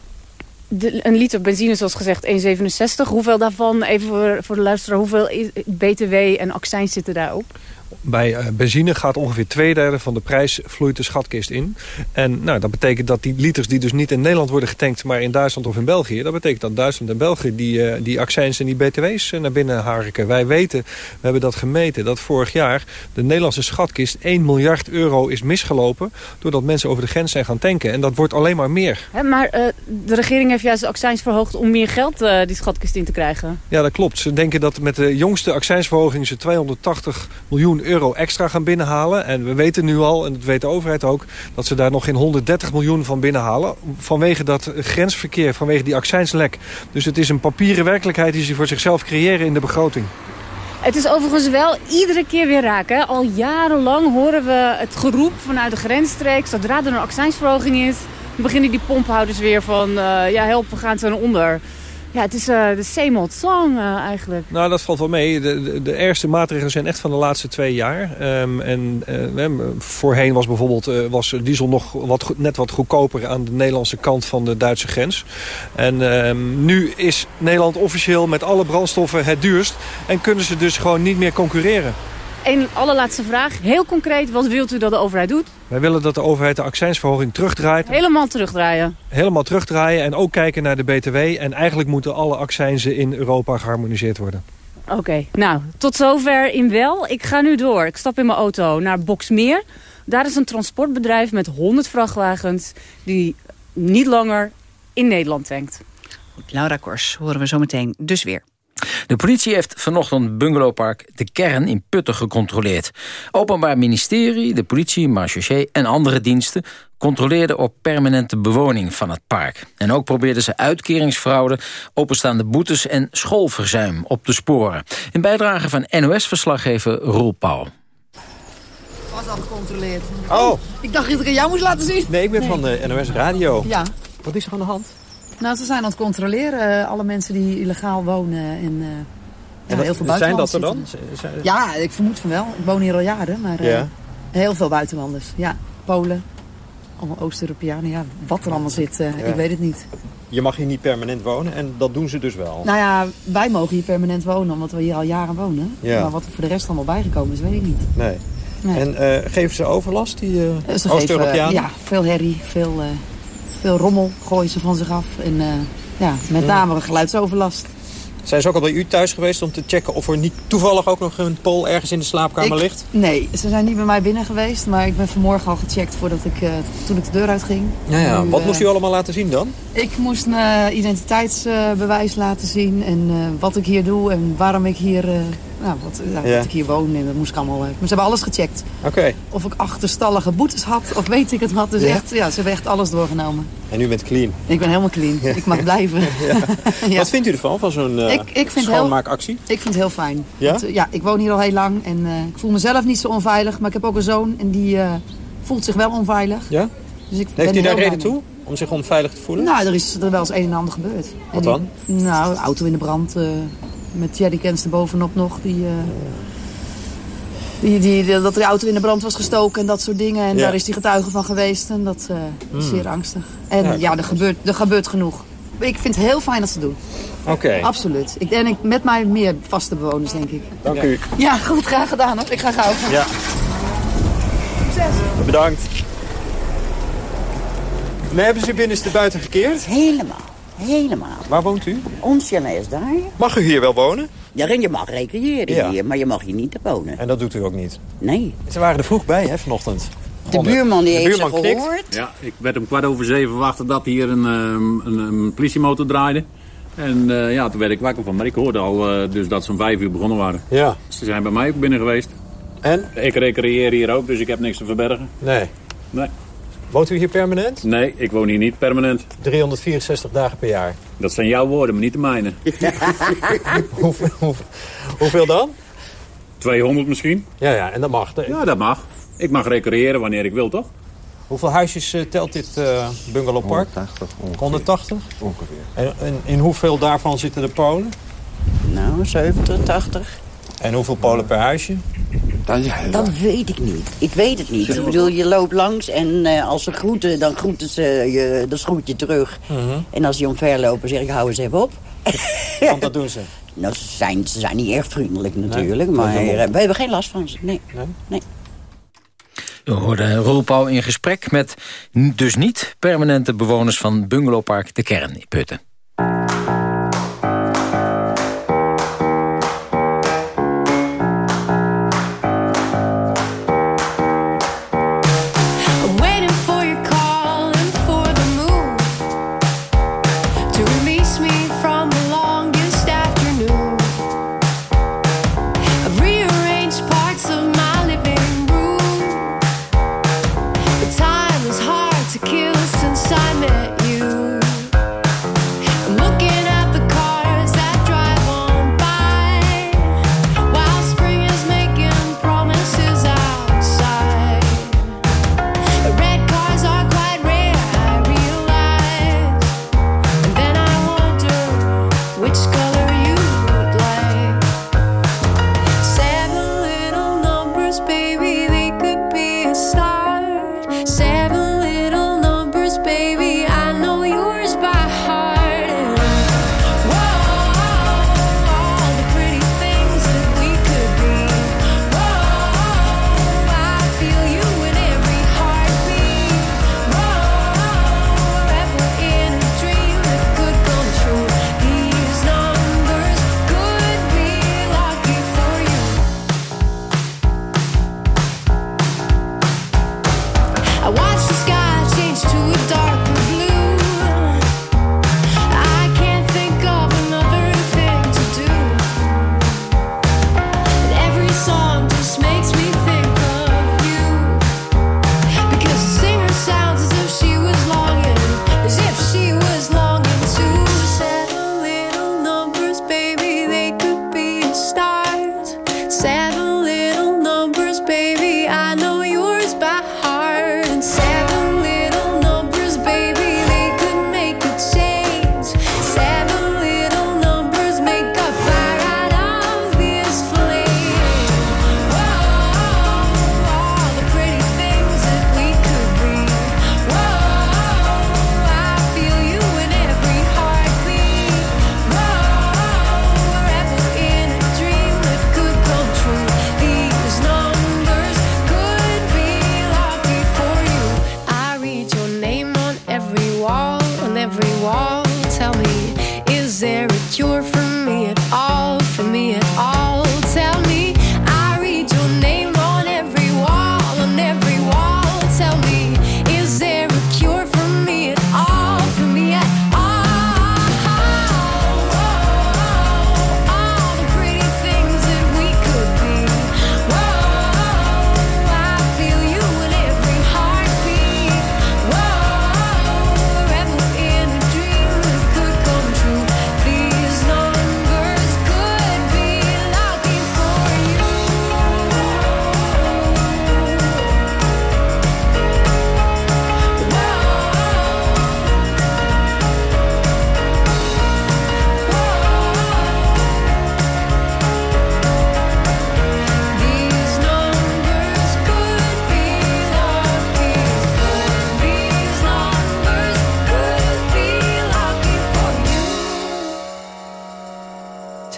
de, een liter benzine, zoals gezegd, 1,67. Hoeveel daarvan, even voor, voor de luisteraar, hoeveel btw en accijns zitten daarop? Bij uh, benzine gaat ongeveer twee derde van de prijs vloeit de schatkist in. En nou, dat betekent dat die liters die dus niet in Nederland worden getankt... maar in Duitsland of in België... dat betekent dat Duitsland en België die, uh, die accijns en die btw's naar binnen harken. Wij weten, we hebben dat gemeten, dat vorig jaar de Nederlandse schatkist 1 miljard euro is misgelopen... doordat mensen over de grens zijn gaan tanken. En dat wordt alleen maar meer. Hè, maar uh, de regering heeft juist de accijns verhoogd om meer geld die schatkist in te krijgen. Ja, dat klopt. Ze denken dat met de jongste accijnsverhoging ze 280 miljoen euro extra gaan binnenhalen. En we weten nu al, en dat weet de overheid ook... dat ze daar nog geen 130 miljoen van binnenhalen. Vanwege dat grensverkeer, vanwege die accijnslek. Dus het is een papieren werkelijkheid die ze voor zichzelf creëren in de begroting. Het is overigens wel iedere keer weer raken. Al jarenlang horen we het geroep vanuit de grensstreek. Zodra er een accijnsverhoging is, beginnen die pomphouders weer van... Uh, ja, help, we gaan ten onder. Ja, het is uh, de same old song uh, eigenlijk. Nou, dat valt wel mee. De, de, de, ergste maatregelen zijn echt van de laatste twee jaar. Um, en uh, voorheen was bijvoorbeeld was diesel nog wat, net wat goedkoper aan de Nederlandse kant van de Duitse grens. En um, nu is Nederland officieel met alle brandstoffen het duurst. En kunnen ze dus gewoon niet meer concurreren. Een allerlaatste vraag. Heel concreet, wat wilt u dat de overheid doet? Wij willen dat de overheid de accijnsverhoging terugdraait. Helemaal terugdraaien? Helemaal terugdraaien en ook kijken naar de BTW. En eigenlijk moeten alle accijnzen in Europa geharmoniseerd worden. Oké, okay. nou, tot zover in wel. Ik ga nu door. Ik stap in mijn auto naar Boksmeer. Daar is een transportbedrijf met 100 vrachtwagens... die niet langer in Nederland tankt. Goed, Laura Kors horen we zo meteen dus weer. De politie heeft vanochtend bungalowpark De Kern in Putten gecontroleerd. Openbaar Ministerie, de politie, marechaussee en andere diensten... controleerden op permanente bewoning van het park. En ook probeerden ze uitkeringsfraude, openstaande boetes... en schoolverzuim op te sporen. In bijdrage van NOS-verslaggever Roel Pauw. was al gecontroleerd. Oh. Ik dacht dat ik aan jou moest laten zien. Nee, ik ben van de NOS Radio. Ja. Wat is er aan de hand? Nou, ze zijn aan het controleren, alle mensen die illegaal wonen. En, uh, en ja, heel veel Zijn dat er dan? Ja, ik vermoed van wel. Ik woon hier al jaren, maar uh, ja. heel veel buitenlanders. Ja, Polen, allemaal Oost-Europeanen. Ja, wat er allemaal zit, uh, ja. ik weet het niet. Je mag hier niet permanent wonen en dat doen ze dus wel? Nou ja, wij mogen hier permanent wonen, omdat we hier al jaren wonen. Ja. Maar wat er voor de rest allemaal bijgekomen is, weet ik niet. Nee. nee. En geven ze overlast, die Oost-Europeanen? Ja, veel herrie, veel veel rommel gooien ze van zich af. En uh, ja, met name geluidsoverlast. Zijn ze ook al bij u thuis geweest om te checken of er niet toevallig ook nog een pol ergens in de slaapkamer ik, ligt? Nee, ze zijn niet bij mij binnen geweest. Maar ik ben vanmorgen al gecheckt voordat ik, uh, toen ik de deur uitging. Ja, ja. Nu, Wat uh, moest u allemaal laten zien dan? Ik moest mijn identiteitsbewijs laten zien. En wat ik hier doe en waarom ik hier nou, wat, ja. dat ik hier woon en dat moest ik allemaal... Maar ze hebben alles gecheckt. Okay. Of ik achterstallige boetes had of weet ik het wat. Dus ja? echt, ja, ze hebben echt alles doorgenomen. En u bent clean? Ik ben helemaal clean. Ik mag blijven. Wat vindt u ervan, van zo'n uh, schoonmaakactie? Ik vind het heel fijn. Ja? Want, ja, ik woon hier al heel lang en uh, ik voel mezelf niet zo onveilig. Maar ik heb ook een zoon en die voelt zich wel onveilig. Ja? Dus ik Heeft u daar reden toe? Om zich onveilig te voelen? Nou, er is er wel eens een en ander gebeurd. Wat dan? Die, nou, auto in de brand met jerrycans er bovenop nog. Die, uh, die, die, dat de auto in de brand was gestoken en dat soort dingen. En ja. daar is die getuige van geweest. En dat uh, mm. is zeer angstig. En ja, ja er, gebeurt, er gebeurt genoeg. Ik vind het heel fijn dat ze doen. Oké. Okay. Absoluut. Ik, en ik, met mij meer vaste bewoners, denk ik. Dank u. Ja, goed. Graag gedaan. Hoor. Ik ga gauw. Ja. Succes. Bedankt. Nee, hebben ze binnenste buiten gekeerd? Helemaal. Helemaal. Waar woont u? Ons is daar. Mag u hier wel wonen? Ja, je mag recreëren ja. hier, maar je mag hier niet wonen. En dat doet u ook niet? Nee. Ze waren er vroeg bij, hè, vanochtend. De buurman die de heeft buurman ze gehoord. Ja, ik werd om kwart over zeven verwacht dat hier een, um, een, een, politiemotor draaide. En uh, ja, toen werd ik wakker van, maar ik hoorde al uh, dus dat ze om vijf uur begonnen waren. Ja. Ze zijn bij mij ook binnen geweest. En? Ik recreëer hier ook, dus ik heb niks te verbergen. Nee. Nee. Woont u hier permanent? Nee, ik woon hier niet permanent. 364 dagen per jaar? Dat zijn jouw woorden, maar niet de mijne. hoeveel, hoeveel, hoeveel dan? 200 misschien. Ja, ja, en dat mag? Ja, dat mag. Ik mag recreëren wanneer ik wil, toch? Hoeveel huisjes uh, telt dit uh, bungalowpark? 180 ongeveer. 180? Ongeveer. En, en in hoeveel daarvan zitten de Polen? Nou, 70, 80. En hoeveel Polen per huisje? Dat weet ik niet. Ik weet het niet. Ik bedoel, je loopt langs en uh, als ze groeten, dan groeten ze je, dan groet je terug. Mhm. En als die omverlopen, zeg ik, hou eens even op. Want dat doen ze. Nou, ze zijn, ze zijn niet erg vriendelijk natuurlijk, Nee, maar eh, we hebben geen last van ze. Nee. nee. We hoorden Roel Pauw in gesprek met dus niet permanente bewoners van bungalowpark De Kern in Putten.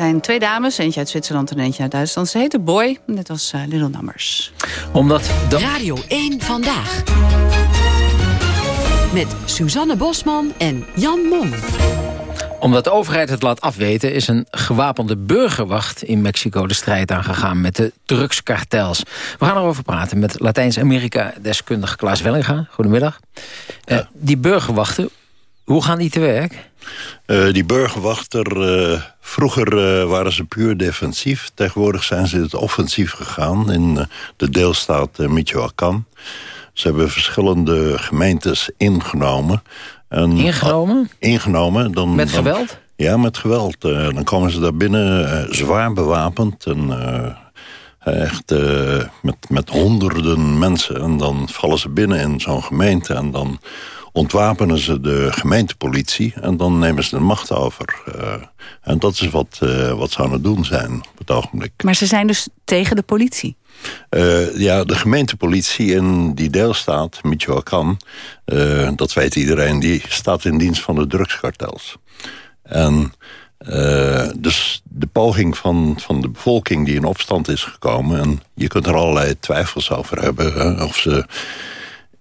Zijn twee dames, eentje uit Zwitserland en eentje uit Duitsland. Ze heten Boy, net als eh, Little Numbers. Omdat de... Radio 1 Vandaag. Met Suzanne Bosman en Jan Mom. Omdat de overheid het laat afweten... is een gewapende burgerwacht in Mexico de strijd aangegaan... met de drugskartels. We gaan erover praten met Latijns-Amerika-deskundige Klaas Wellinga. Goedemiddag. Eh, die burgerwachten, hoe gaan die te werk? Eh, die burgerwachter, eh, vroeger eh, waren ze puur defensief. Tegenwoordig zijn ze het offensief gegaan in de deelstaat Michoacán. Ze hebben verschillende gemeentes ingenomen. En, Ingenomen? ingenomen. Dan, Met dan- geweld? ja, met geweld. Dan komen ze daar binnen zwaar bewapend. En, echt met, met honderden mensen. En dan vallen ze binnen in zo'n gemeente. En dan ontwapenen ze de gemeentepolitie... en dan nemen ze de macht over. Eh, en dat is wat, eh, wat ze aan het doen zijn op het ogenblik. Maar ze zijn dus tegen de politie. Eh, ja, de gemeentepolitie in die deelstaat, Michoacán... dat weet iedereen, die staat in dienst van de drugskartels. En dus de poging van, van de bevolking die in opstand is gekomen... en je kunt er allerlei twijfels over hebben... Hè, of ze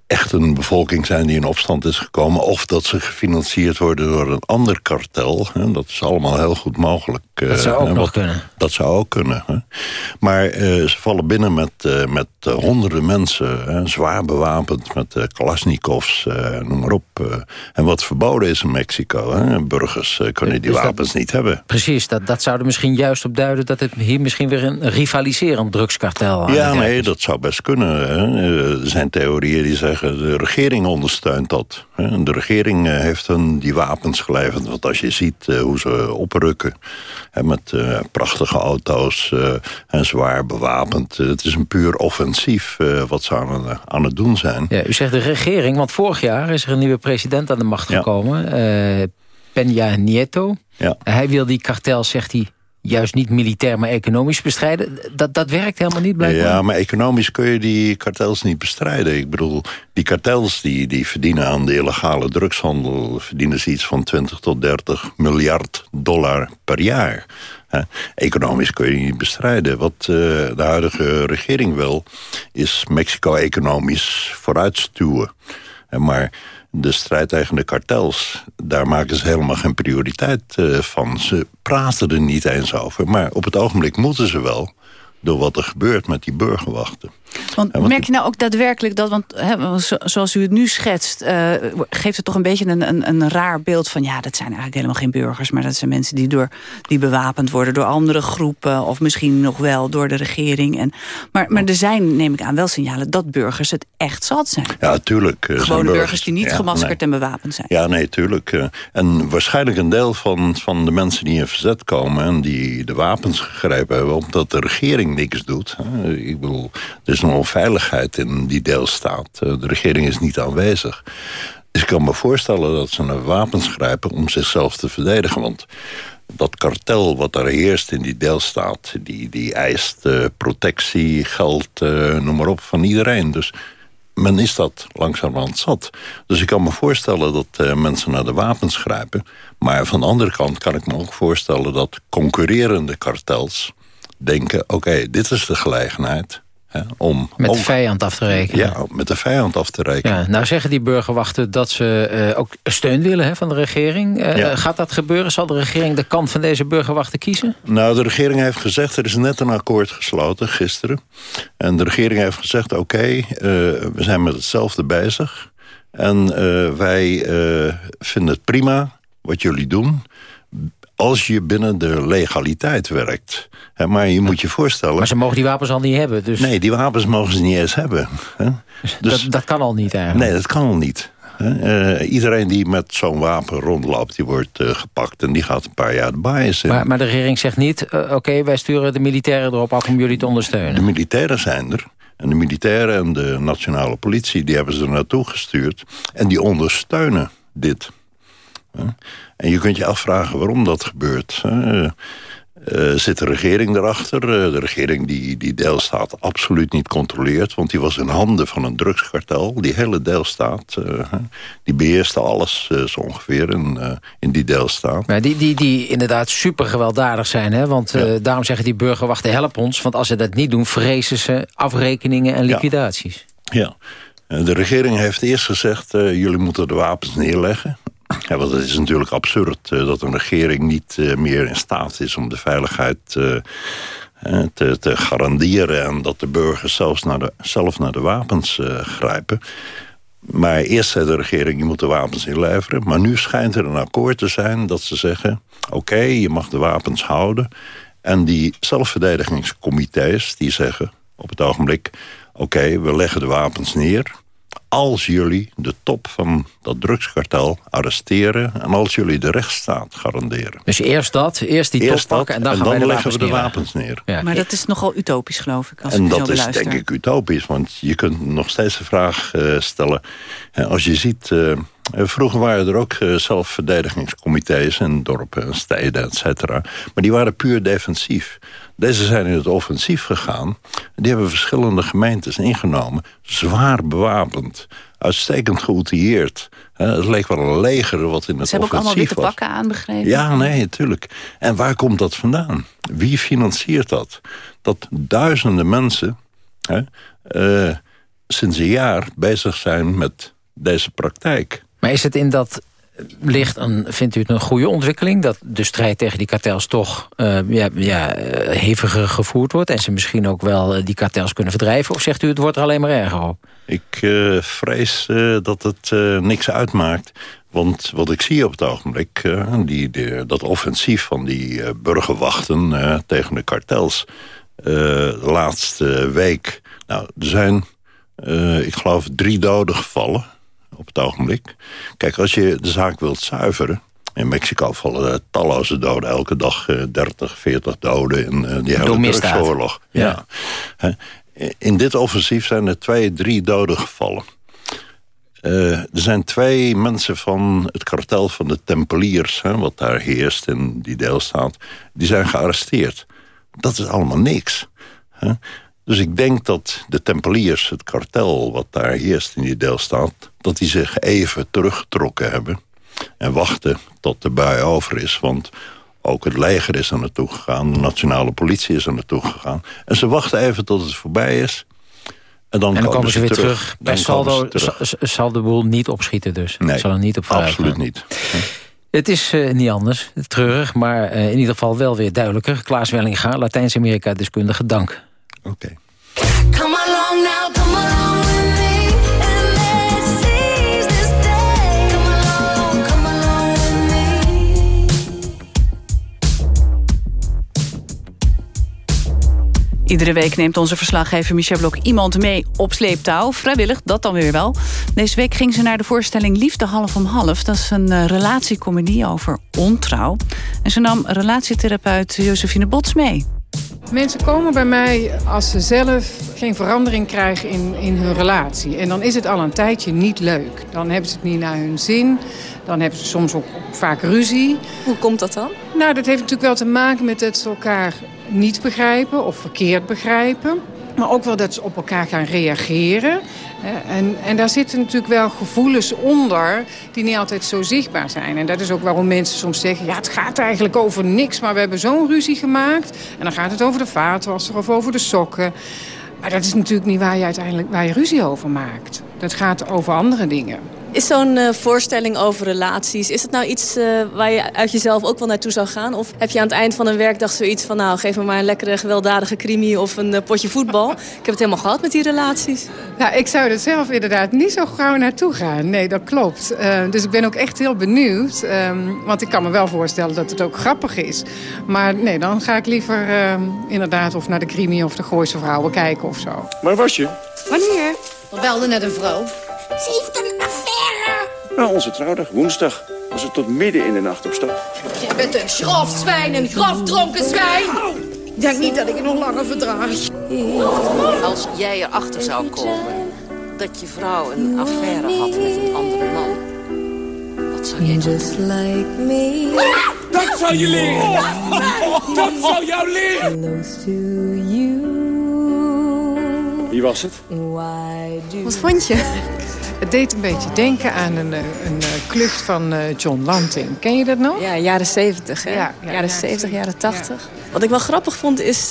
echt een bevolking zijn die in opstand is gekomen... of dat ze gefinancierd worden door een ander kartel. Hè, dat is allemaal heel goed mogelijk. eh, Dat zou ook hè, nog wat- kunnen. Dat zou ook kunnen. Hè. Maar eh, ze vallen binnen met, eh, met eh, honderden mensen... Hè, zwaar bewapend met eh, kalasnikovs, eh, noem maar op. eh. en wat verboden is in Mexico. Hè. Burgers eh, kunnen die Dus dat- wapens niet hebben. Precies, dat, dat zou er misschien juist op duiden... dat het hier misschien weer een rivaliserend drugskartel Ja, nee, is. dat zou best kunnen. Hè. Eh, Er zijn theorieën die zeggen... de regering ondersteunt dat. De regering eh, heeft hun die wapens geleverd. Want als je ziet eh, hoe ze oprukken... met eh, prachtige auto's en zwaar bewapend... het is een puur offensief wat ze aan, aan het doen zijn. Ja, u zegt de regering, want vorig jaar is er een nieuwe president aan de macht gekomen. eh Peña Nieto. Ja. Hij wil die kartels, zegt hij, juist niet militair, maar economisch bestrijden. Dat, dat werkt helemaal niet blijkbaar. Ja, maar economisch kun je die kartels niet bestrijden. Ik bedoel, die kartels die, die verdienen aan de illegale drugshandel... verdienen ze iets van 20 tot 30 miljard dollar per jaar. Economisch kun je niet bestrijden. Wat eh, de huidige regering wil, is Mexico economisch vooruitstuwen. Maar de strijd tegen de kartels, daar maken ze helemaal geen prioriteit eh, van. Ze praten er niet eens over, maar op het ogenblik moeten ze wel... door wat er gebeurt met die burgerwachten. Want merk je nou ook daadwerkelijk dat, want zoals u het nu schetst... eh, geeft het toch een beetje een, een, een raar beeld van... ja, dat zijn eigenlijk helemaal geen burgers... maar dat zijn mensen die, door, die bewapend worden door andere groepen... of misschien nog wel door de regering. En, maar, maar er zijn, neem ik aan, wel signalen dat burgers het echt zat zijn. Ja, tuurlijk. eh, Gewone burgers die niet Ja, gemaskerd nee. en bewapend zijn. Ja, nee, tuurlijk. eh, En waarschijnlijk een deel van, van de mensen die in verzet komen... en die de wapens gegrepen hebben... omdat de regering niks doet. Ik bedoel, er nog onveiligheid in die deelstaat. Eh, De regering is niet aanwezig. Dus ik kan me voorstellen dat ze naar wapens grijpen... om zichzelf te verdedigen. Want dat kartel wat er heerst in die deelstaat... die, die eist eh, protectie, geld, eh, noem maar op, van iedereen. Dus men is dat langzamerhand zat. Dus ik kan me voorstellen dat mensen naar de wapens grijpen. Maar van de andere kant kan ik me ook voorstellen... dat concurrerende kartels denken... oké, dit is de gelegenheid hè, om... Met de vijand af te rekenen. Ja, met de vijand af te rekenen. Ja, nou zeggen die burgerwachten dat ze eh, ook steun willen hè, van de regering. Eh, Ja. Gaat dat gebeuren? Zal de regering de kant van deze burgerwachten kiezen? Nou, de regering heeft gezegd, er is net een akkoord gesloten gisteren. En de regering heeft gezegd, oké, eh, we zijn met hetzelfde bezig. En wij vinden het prima wat jullie doen... als je binnen de legaliteit werkt. Maar je moet je voorstellen... Maar ze mogen die wapens al niet hebben. Dus Nee, die wapens mogen ze niet eens hebben. Hè? Dus, dat, dat kan al niet eigenlijk. Nee, dat kan al niet. Eh, iedereen die met zo'n wapen rondloopt, die wordt eh, gepakt... en die gaat een paar jaar de bias in. Maar, maar de regering zegt niet... eh, oké, wij sturen de militairen erop af om jullie te ondersteunen. De militairen zijn er. En de militairen en de nationale politie... die hebben ze er naartoe gestuurd. En die ondersteunen dit. En je kunt je afvragen waarom dat gebeurt. hè. Eh, zit de regering erachter? Eh, de regering die die deelstaat absoluut niet controleert... want die was in handen van een drugskartel. Die hele deelstaat, eh, die beheerste alles eh, zo ongeveer in, eh, in die deelstaat. Maar die, die, die inderdaad super gewelddadig zijn. Hè? Want eh, daarom zeggen die burgerwachten, help ons. Want als ze dat niet doen, vrezen ze afrekeningen en liquidaties. Ja, Eh, de regering heeft eerst gezegd... eh, jullie moeten de wapens neerleggen. Ja, want het is natuurlijk absurd eh, dat een regering niet eh, meer in staat is... om de veiligheid eh, te, te garanderen... en dat de burgers zelfs naar de, zelf naar de wapens grijpen. Maar eerst zei de regering, je moet de wapens inleveren. Maar nu schijnt er een akkoord te zijn dat ze zeggen... oké, je mag de wapens houden. En die zelfverdedigingscomité's die zeggen op het ogenblik... oké, we leggen de wapens neer... als jullie de top van dat drugskartel arresteren... en als jullie de rechtsstaat garanderen. Dus eerst dat, eerst die Eerst top pakken en dan gaan wij de leggen wapens we de wapens neer. Ja. Maar dat is nogal utopisch, geloof ik. Als En ik zo dat is denk ik utopisch, want je kunt nog steeds de vraag eh, stellen... hè, als je ziet, eh, Eh, Vroeger waren er ook eh, zelfverdedigingscomité's in dorpen en steden, et cetera. Maar die waren puur defensief. Deze zijn in het offensief gegaan. Die hebben verschillende gemeentes ingenomen. Zwaar bewapend. Uitstekend geoutilleerd. Eh, Het leek wel een leger wat in het Ze hebben ook allemaal offensief witte was. pakken aanbegrepen. Ja, nee, natuurlijk. En waar komt dat vandaan? Wie financiert dat? Dat duizenden mensen hè, eh, sinds een jaar bezig zijn met deze praktijk. Maar is het in dat licht, een, vindt u het een goede ontwikkeling... dat de strijd tegen die kartels toch eh, ja, ja, eh, heviger gevoerd wordt... en ze misschien ook wel eh, die kartels kunnen verdrijven? Of zegt u het wordt er alleen maar erger op? Ik vrees dat het niks uitmaakt. Want wat ik zie op het ogenblik, die, dat offensief van die burgerwachten tegen de kartels. de laatste week, nou, er zijn, ik geloof, drie doden gevallen op het ogenblik. Kijk, als je de zaak wilt zuiveren... In Mexico vallen er talloze doden. Elke dag eh, 30, 40 doden in eh, die hele drugsoorlog. Ja. In dit offensief zijn er twee, drie doden gevallen. Eh, er zijn twee mensen van het kartel van de Tempeliers... Hè, wat daar heerst in die deelstaat... die zijn gearresteerd. Dat is allemaal niks. Hè. Dus ik denk dat de Tempeliers, het kartel wat daar heerst in die deelstaat... dat die zich even teruggetrokken hebben... en wachten tot de bui over is. Want ook het leger is er naartoe gegaan. De nationale politie is er naartoe gegaan. En ze wachten even tot het voorbij is. En dan, en dan komen ze weer terug. terug. Bij saldo terug. zal de boel niet opschieten dus. Nee, zal er niet op absoluut gaan. niet. Het is eh, niet anders, treurig, maar eh, in ieder geval wel weer duidelijker. Klaas Wellinga, Latijns-Amerika-deskundige, dank. Oké. Come along now, come along with me, and let's seize this day. Come along, come along with me. Iedere week neemt onze verslaggever Michel Blok iemand mee op sleeptouw. Vrijwillig, dat dan weer wel. Deze week ging ze naar de voorstelling Liefde half om half. Dat is een eh, relatiecomedie over ontrouw. En ze nam relatietherapeut Josephine Bots mee. Mensen komen bij mij als ze zelf geen verandering krijgen in, in hun relatie. En dan is het al een tijdje niet leuk. Dan hebben ze het niet naar hun zin. Dan hebben ze soms ook vaak ruzie. Hoe komt dat dan? Nou, dat heeft natuurlijk wel te maken met dat ze elkaar niet begrijpen of verkeerd begrijpen. Maar ook wel dat ze op elkaar gaan reageren. Hè. En, en daar zitten natuurlijk wel gevoelens onder die niet altijd zo zichtbaar zijn. En dat is ook waarom mensen soms zeggen... ja, het gaat eigenlijk over niks, maar we hebben zo'n ruzie gemaakt. En dan gaat het over de vaatwasser of over de sokken. Maar dat is natuurlijk niet waar je uiteindelijk waar je ruzie over maakt. Dat gaat over andere dingen. Is zo'n eh, voorstelling over relaties, is het nou iets eh, waar je uit jezelf ook wel naartoe zou gaan? Of heb je aan het eind van een werkdag zoiets van... nou, geef me maar een lekkere gewelddadige crimi of een eh, potje voetbal. Ik heb het helemaal gehad met die relaties. Ja, ik zou er zelf inderdaad niet zo gauw naartoe gaan. Nee, dat klopt. Eh, dus ik ben ook echt heel benieuwd. ehm, want ik kan me wel voorstellen dat het ook grappig is. Maar nee, dan ga ik liever ehm, inderdaad of naar de Crimi of de Gooise Vrouwen kijken of zo. Waar was je? Wanneer? Er belde net een vrouw. Ze heeft een. Nou, onze trouwdag, woensdag. Was het tot midden in de nacht op stap. Je bent een grof zwijn, een grof dronken zwijn. Ik denk niet dat ik het nog langer verdraag. Als jij erachter zou komen dat je vrouw een affaire had met een andere man, wat zou jij Just like me. Dat zou je leren! Dat zou jou leren! Wie was het? Wat vond je? Het deed een beetje denken aan een, eh, een eh, klucht van eh, John Lanting. Ken je dat nog? Ja, jaren 70, hè? Ja, ja, jaren 70, jaren 80. Wat ik wel grappig vond is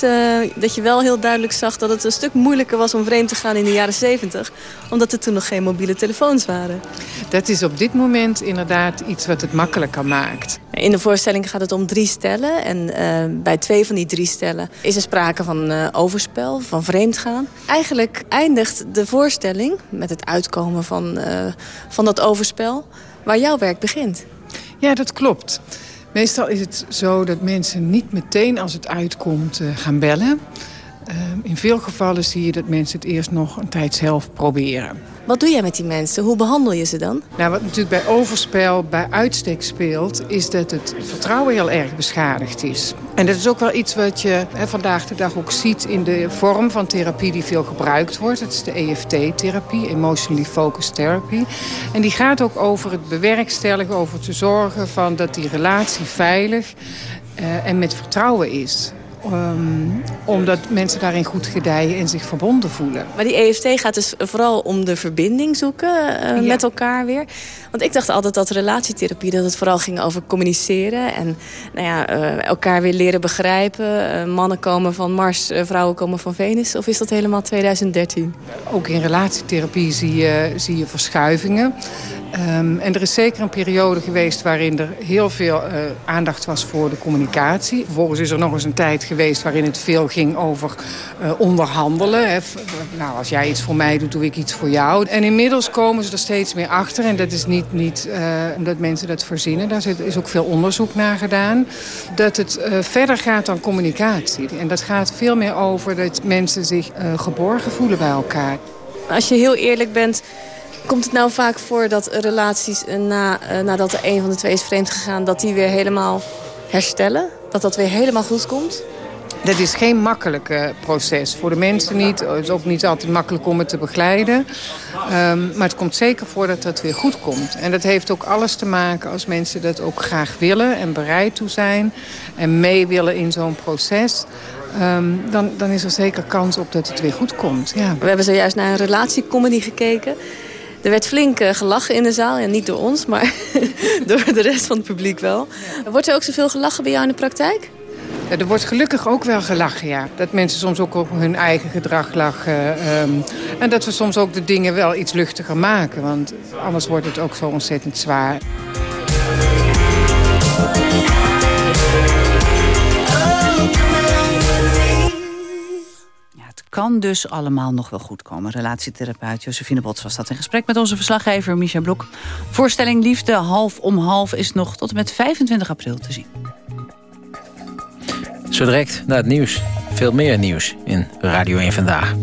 dat je wel heel duidelijk zag... dat het een stuk moeilijker was om vreemd te gaan in de jaren 70. Omdat er toen nog geen mobiele telefoons waren. Dat is op dit moment inderdaad iets wat het makkelijker maakt. In de voorstelling gaat het om drie stellen. En bij twee van die drie stellen is er sprake van overspel, van vreemdgaan. Eigenlijk eindigt de voorstelling met het uitkomen van, eh, van dat overspel... waar jouw werk begint. Ja, dat klopt. Meestal is het zo dat mensen niet meteen als het uitkomt eh, gaan bellen. Eh, in veel gevallen zie je dat mensen het eerst nog een tijd zelf proberen. Wat doe jij met die mensen? Hoe behandel je ze dan? Nou, wat natuurlijk bij overspel bij uitstek speelt... is dat het vertrouwen heel erg beschadigd is. En dat is ook wel iets wat je hè, vandaag de dag ook ziet in de vorm van therapie die veel gebruikt wordt. Dat is de EFT-therapie, Emotionally Focused Therapy. En die gaat ook over het bewerkstelligen, over te zorgen van dat die relatie veilig eh, en met vertrouwen is. Ehm, omdat mensen daarin goed gedijen en zich verbonden voelen. Maar die EFT gaat dus vooral om de verbinding zoeken eh, met elkaar weer. Want ik dacht altijd dat relatietherapie dat het vooral ging over communiceren. En nou ja, eh, elkaar weer leren begrijpen. Eh, mannen komen van Mars, vrouwen komen van Venus. Of is dat helemaal 2013? Ook in relatietherapie zie je, zie je verschuivingen. Ehm, en er is zeker een periode geweest waarin er heel veel eh, aandacht was voor de communicatie. Vervolgens is er nog eens een tijd geweest waarin het veel ging over eh, onderhandelen. Hè. Nou, als jij iets voor mij doet, doe ik iets voor jou. En inmiddels komen ze er steeds meer achter. En dat is niet, niet eh, omdat mensen dat verzinnen. Daar is ook veel onderzoek naar gedaan. Dat het verder gaat dan communicatie. En dat gaat veel meer over dat mensen zich geborgen voelen bij elkaar. Als je heel eerlijk bent, komt het nou vaak voor dat relaties eh, na, eh, nadat er een van de twee is vreemd gegaan, dat die weer helemaal herstellen? Dat dat weer helemaal goed komt? Dat is geen makkelijk proces. Voor de mensen niet. Het is ook niet altijd makkelijk om het te begeleiden. Ehm, maar het komt zeker voor dat dat weer goed komt. En dat heeft ook alles te maken als mensen dat ook graag willen... en bereid toe zijn en mee willen in zo'n proces... Ehm, dan, dan is er zeker kans op dat het weer goed komt. Ja. We hebben zojuist naar een relatiecomedy gekeken. Er werd flink eh, gelachen in de zaal. Ja, niet door ons, maar door de rest van het publiek wel. Wordt er ook zoveel gelachen bij jou in de praktijk? Ja, er wordt gelukkig ook wel gelachen, ja. Dat mensen soms ook op hun eigen gedrag lachen. ehm, en dat we soms ook de dingen wel iets luchtiger maken. Want anders wordt het ook zo ontzettend zwaar. Kan dus allemaal nog wel goed komen. Relatietherapeut Josephine Bots was dat in gesprek met onze verslaggever Micha Blok. Voorstelling Liefde half om half is nog tot en met 25 april te zien. Zo direct naar het nieuws. Veel meer nieuws in Radio 1 Vandaag.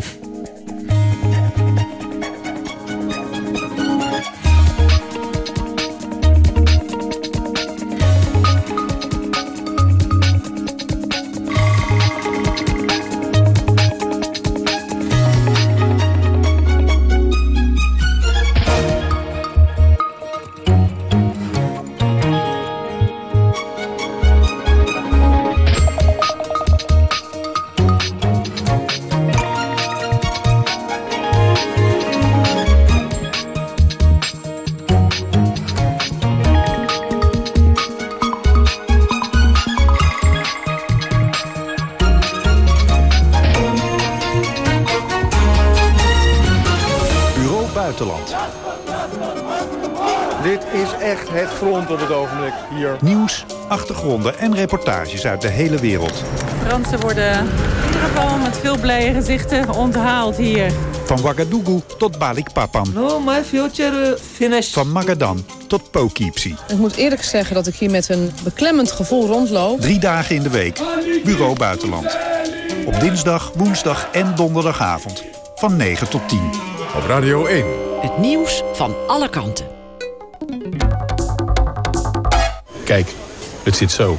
Reportages uit de hele wereld. Fransen worden in ieder geval met veel blije gezichten onthaald hier. Van Ouagadougou tot Balikpapan. No, my future finished. Van Magadan tot Poughkeepsie. Ik moet eerlijk zeggen dat ik hier met een beklemmend gevoel rondloop. Drie dagen in de week. Bureau Buitenland. Op dinsdag, woensdag en donderdagavond. Van 9 tot 10. Op Radio 1. Het nieuws van alle kanten. Kijk, het zit zo.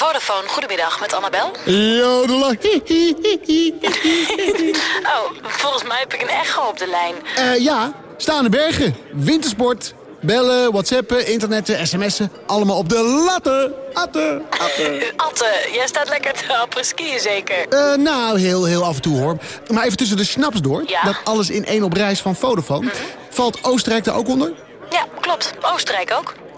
Vodafone, goedemiddag, met Annabel. Jodela. oh, volgens mij heb ik een echo op de lijn. Eh ja, staande bergen, wintersport, bellen, whatsappen, internetten, sms'en. Allemaal op de latten. Atten, atten. Atte, jij staat lekker te happen skiën zeker? Eh, nou, heel, heel af en toe hoor. Maar even tussen de snaps door. Ja? Dat alles in één op reis van Vodafone. Valt Oostenrijk daar ook onder? Ja, klopt. Oostenrijk ook.